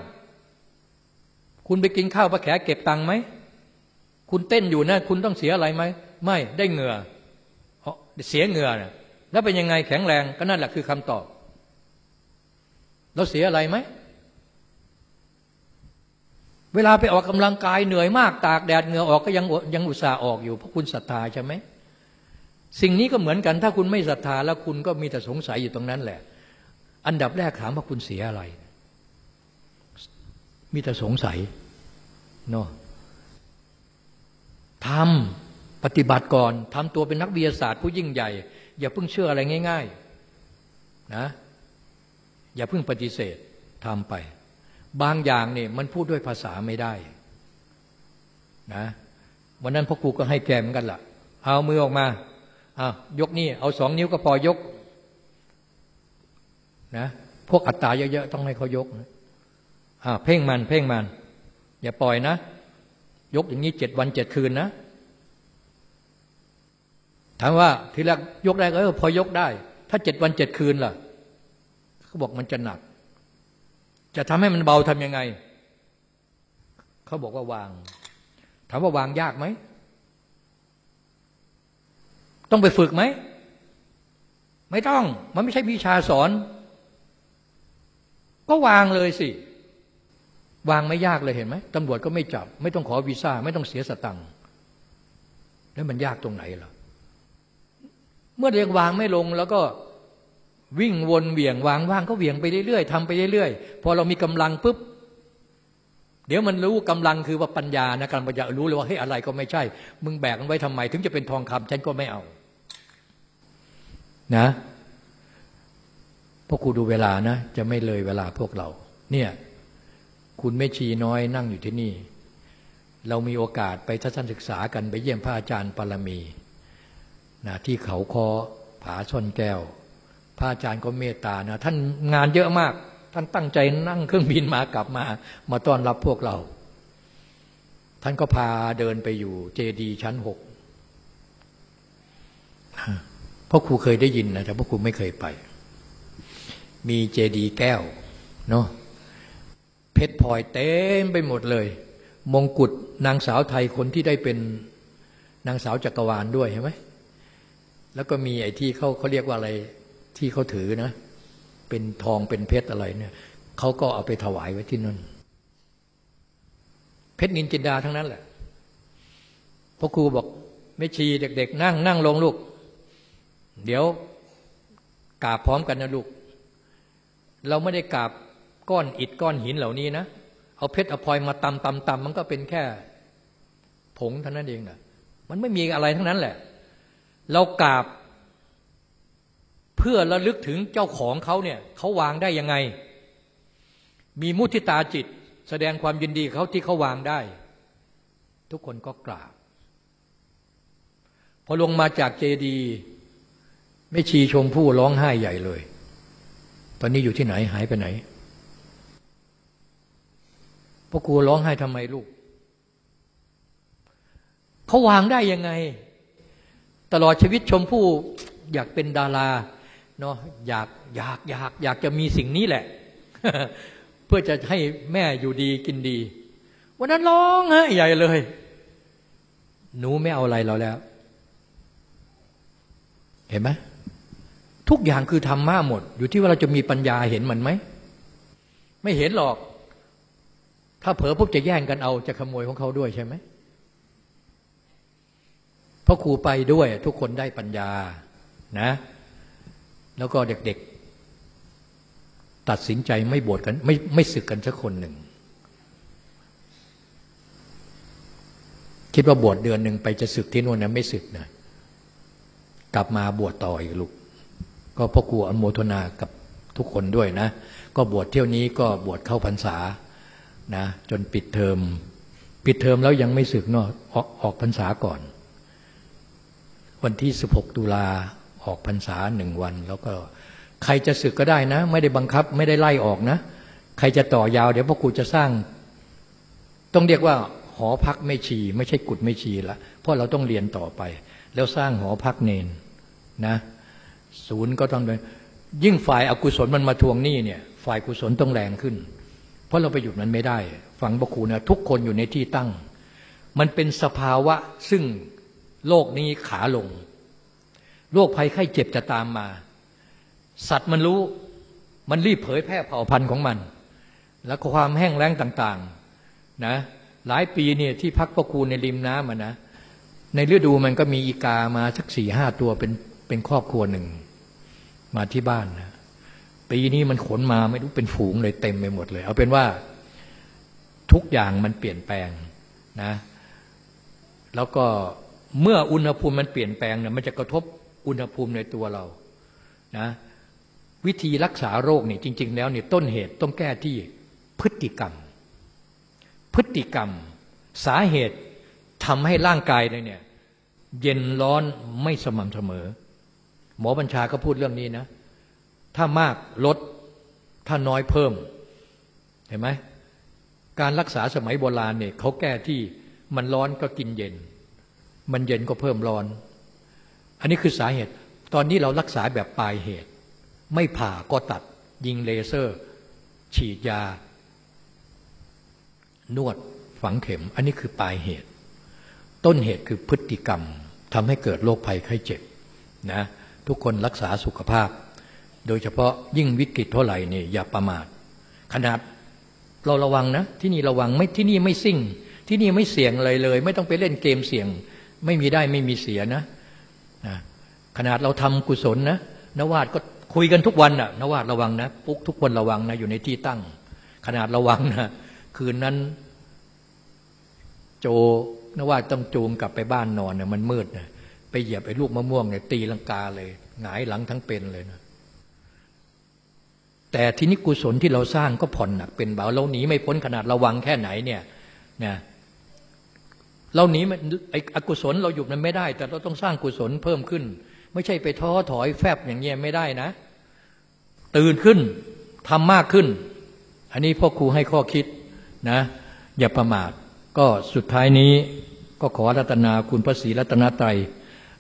คุณไปกินข้าวปลาแขกเก็บตังค์ไหม คุณเต้นอยู่นะคุณต้องเสียอะไรไหม ไม่ได้เหงื่อเสียเหงื่อนะแล้วเป็นยังไงแข็งแรงก็นั่นแหละคือคำตอบ เราเสียอะไรไหม เวลาไปออกกำลังกายเหนื่อยมากตากแดดเหงื่อออกก็ยังยังอุตส่าห์ออกอยู่เพราะคุณศรัทธาใช่ไหม สิ่งนี้ก็เหมือนกันถ้าคุณไม่ศรัทธาแล้วคุณก็มีแต่สงสัยอยู่ตรงนั้นแหละ อันดับแรกถามว่าคุณเสียอะไร มีแต่สงสัยเนาะทำปฏิบัติก่อนทำตัวเป็นนักวิทยาศาสตร์ผู้ยิ่งใหญ่ อย่าเพิ่งเชื่ออะไรง่าย ๆนะ อย่าเพิ่งปฏิเสธทำไป บางอย่างเนี่ยมันพูดด้วยภาษาไม่ได้นะวันนั้นพ่อครูก็ให้แกมกันละ่ะ เอามือออกมา อายกนี่เอาสองนิ้วก็พอยกนะพวกอัตตาเยอะๆต้องให้เขายกนะอ่าเพ่งมัน เพ่งมัน อย่าปล่อยนะ ยกอย่างนี้เจ็ดวันเจ็ดคืนนะถามว่าทีแรกยกแรกเออพอยกได้ ถ้าเจ็ดวันเจ็ดคืนล่ะเขาบอกมันจะหนัก จะทำให้มันเบาทำยังไง เขาบอกว่าวาง ถามว่าวางยากไหม ต้องไปฝึกไหม ไม่ต้อง มันไม่ใช่วิชาสอน ก็วางเลยสิ วางไม่ยากเลยเห็นไหมตำรวจก็ไม่จับ ไม่ต้องขอวีซ่า ไม่ต้องเสียสตังค์แล้วมันยากตรงไหนล่ะ เมื่อเรียกวางไม่ลงแล้วก็วิ่งวนเบี่ยงวางว่างก็เบี่ยงไปเรื่อยๆทำไปเรื่อยๆ พอเรามีกำลังปุ๊บ เดี๋ยวมันรู้กำลังคือว่าปัญญานะกำลังปัญญารู้เลยว่าเฮ้ยอะไรก็ไม่ใช่ มึงแบกมันไว้ทำไม ถึงจะเป็นทองคำฉันก็ไม่เอา นะพวกครูดูเวลานะ จะไม่เลยเวลาพวกเรา เนี่ย คุณแม่ชีน้อยนั่งอยู่ที่นี่ เรามีโอกาสไปทัศนศึกษากันไปเยี่ยมพระอาจารย์ปรมีนะที่เขาคอผาชนแก้ว พระอาจารย์ก็เมตตานะ ท่านงานเยอะมาก ท่านตั้งใจนั่งเครื่องบินมากลับมา มาต้อนรับพวกเรา ท่านก็พาเดินไปอยู่เจดีชั้นหก พ่อครูเคยได้ยินนะแต่พ่อครูไม่เคยไป มีเจดีแก้วเนาะเพชรพลอยเต็มไปหมดเลย มงกุฎนางสาวไทยคนที่ได้เป็นนางสาวจักรวาลด้วยเห็นไหมแล้วก็มีไอ้ที่เขาเขาเรียกว่าอะไรที่เขาถือนะ เป็นทองเป็นเพชรอะไรเนี่ยเขาก็เอาไปถวายไว้ที่นั่นเพชรนินจินดาทั้งนั้นแหละพ่อครูบอกไม่ชีเด็ก ๆ นั่งนั่งลงลูก เดี๋ยวกราบพร้อมกันนะลูก เราไม่ได้กราบก้อนอิฐก้อนหินเหล่านี้นะ เอาเพชรอภอยมาตำตำตำมันก็เป็นแค่ผงเท่านั้นเองนะมันไม่มีอะไรทั้งนั้นแหละ เรากราบ เพื่อระลึกถึงเจ้าของเขาเนี่ยเขาวางได้ยังไง มีมุทิตาจิต แสดงความยินดีเขาที่เขาวางได้ ทุกคนก็กราบ พอลงมาจากเจดีย์ ไม่ชีชมผู้ร้องไห้ใหญ่เลย ตอนนี้อยู่ที่ไหนหายไปไหนพ่อครูร้องไห้ทำไมลูกเขาวางได้ยังไง ตลอดชีวิตชมพู่อยากเป็นดาราเนาะอยากอยากอยากอยากจะมีสิ่งนี้แหละ เพื่อจะให้แม่อยู่ดีกินดี วันนั้นร้องไห้ใหญ่เลย หนูไม่เอาอะไรเราแล้ว เห็นไหม ทุกอย่างคือธรรมะหมด อยู่ที่ว่าเราจะมีปัญญาเห็นมันไหม ไม่เห็นหรอก ถ้าเผลอพวกจะแย่งกันเอาจะขโมยของเขาด้วยใช่ไหมพราะครูไปด้วยทุกคนได้ปัญญานะ แล้วก็เด็กๆ ตัดสินใจไม่บวชกัน ไม่ไม่ศึกกันสักคนหนึ่ง คิดว่าบวชเดือนหนึ่งไปจะศึกที่นู่นนะไม่ศึกนะกลับมาบวชต่ออีกลูก ก็พ่อครูอนุโมทนากับทุกคนด้วยนะ ก็บวชเที่ยวนี้ก็บวชเข้าพรรษานะจนปิดเทอม ปิดเทอมแล้วยังไม่ศึกเนาะออกออกพรรษาก่อน วันที่ 16 ตุลาออกพรรษาหนึ่งวัน แล้วก็ใครจะศึกก็ได้นะ ไม่ได้บังคับไม่ได้ไล่ออกนะ ใครจะต่อยาวเดี๋ยวพ่อครูจะสร้าง ต้องเรียกว่าหอพักไม่ชี ไม่ใช่กุดไม่ชีละเพราะเราต้องเรียนต่อไป แล้วสร้างหอพักเนนนะ ศูนย์ก็ต้องเดินยิ่งฝ่ายอากุศลมันมาทวงหนี้เนี่ย ฝ่ายกุศลต้องแรงขึ้น เพราะเราไปหยุดมันไม่ได้ ฝังบกูนะทุกคนอยู่ในที่ตั้ง มันเป็นสภาวะซึ่งโลกนี้ขาลงโรคภัยไข้เจ็บจะตามมา สัตว์มันรู้มันรีบเผยแพร่เผ่าพันธุ์ของมัน แล้วความแห้งแล้งต่างๆนะหลายปีเนี่ยที่พักพระคูในริมน้ำมันนะในฤดูมันก็มีอีกามาสักสี่ห้าตัวเป็นเป็นครอบครัวหนึ่ง มาที่บ้านนะปีนี้มันขนมาไม่รู้เป็นฝูงเลยเต็มไปหมดเลย เอาเป็นว่าทุกอย่างมันเปลี่ยนแปลงนะ แล้วก็เมื่ออุณหภูมิมันเปลี่ยนแปลงเนี่ยมันจะกระทบอุณหภูมิในตัวเรานะวิธีรักษาโรคนี่จริง ๆ แล้วเนี่ยต้นเหตุต้องแก้ที่พฤติกรรม พฤติกรรม สาเหตุทำให้ร่างกายเนี่ย เย็นร้อนไม่สม่ำเสมอ หมอบัญชาก็พูดเรื่องนี้นะ ถ้ามากลด ถ้าน้อยเพิ่ม เห็นไหม การรักษาสมัยโบราณเนี่ยเขาแก้ที่มันร้อนก็กินเย็น มันเย็นก็เพิ่มร้อน อันนี้คือสาเหตุ ตอนนี้เรารักษาแบบปลายเหตุ ไม่ผ่าก็ตัด ยิงเลเซอร์ ฉีดยา นวดฝังเข็ม อันนี้คือปลายเหตุ ต้นเหตุคือพฤติกรรมทำให้เกิดโรคภัยไข้เจ็บนะ ทุกคนรักษาสุขภาพ โดยเฉพาะยิ่งวิกฤตเท่าไหร่เนี่ยอย่าประมาท ขนาดเราระวังนะ ที่นี่ระวังไม่ที่นี่ไม่ซิ่ง ที่นี่ไม่เสี่ยงเลยเลย ไม่ต้องไปเล่นเกมเสี่ยง ไม่มีได้ไม่มีเสียนะนะขนาดเราทำกุศลนะนวาดก็คุยกันทุกวันนะนวาดระวังนะปุ๊กทุกคนระวังนะอยู่ในที่ตั้ง ขนาดระวังนะคืนนั้น โจนว่าต้องจูงกลับไปบ้านนอนเนี่ยมันมืดเนี่ย ไปเหยียบไอ้ลูกมะม่วงเนี่ยตีลังกาเลย หงายหลังทั้งเป็นเลยนะแต่ทีนี้กุศลที่เราสร้างก็ผ่อนหนักเป็นเบาเราหนีไม่พ้นขนาดระวังแค่ไหนเนี่ยนะเราหนีไอ้อกุศลเราหยุดมันไม่ได้ แต่เราต้องสร้างกุศลเพิ่มขึ้น ไม่ใช่ไปท้อถอยแฟบอย่างเงี้ยไม่ได้นะ ตื่นขึ้นทำมากขึ้น อันนี้พ่อครูให้ข้อคิดนะ อย่าประมาทก็สุดท้ายนี้ก็ขอรัตนาคุณพระศรีรัตนตรัย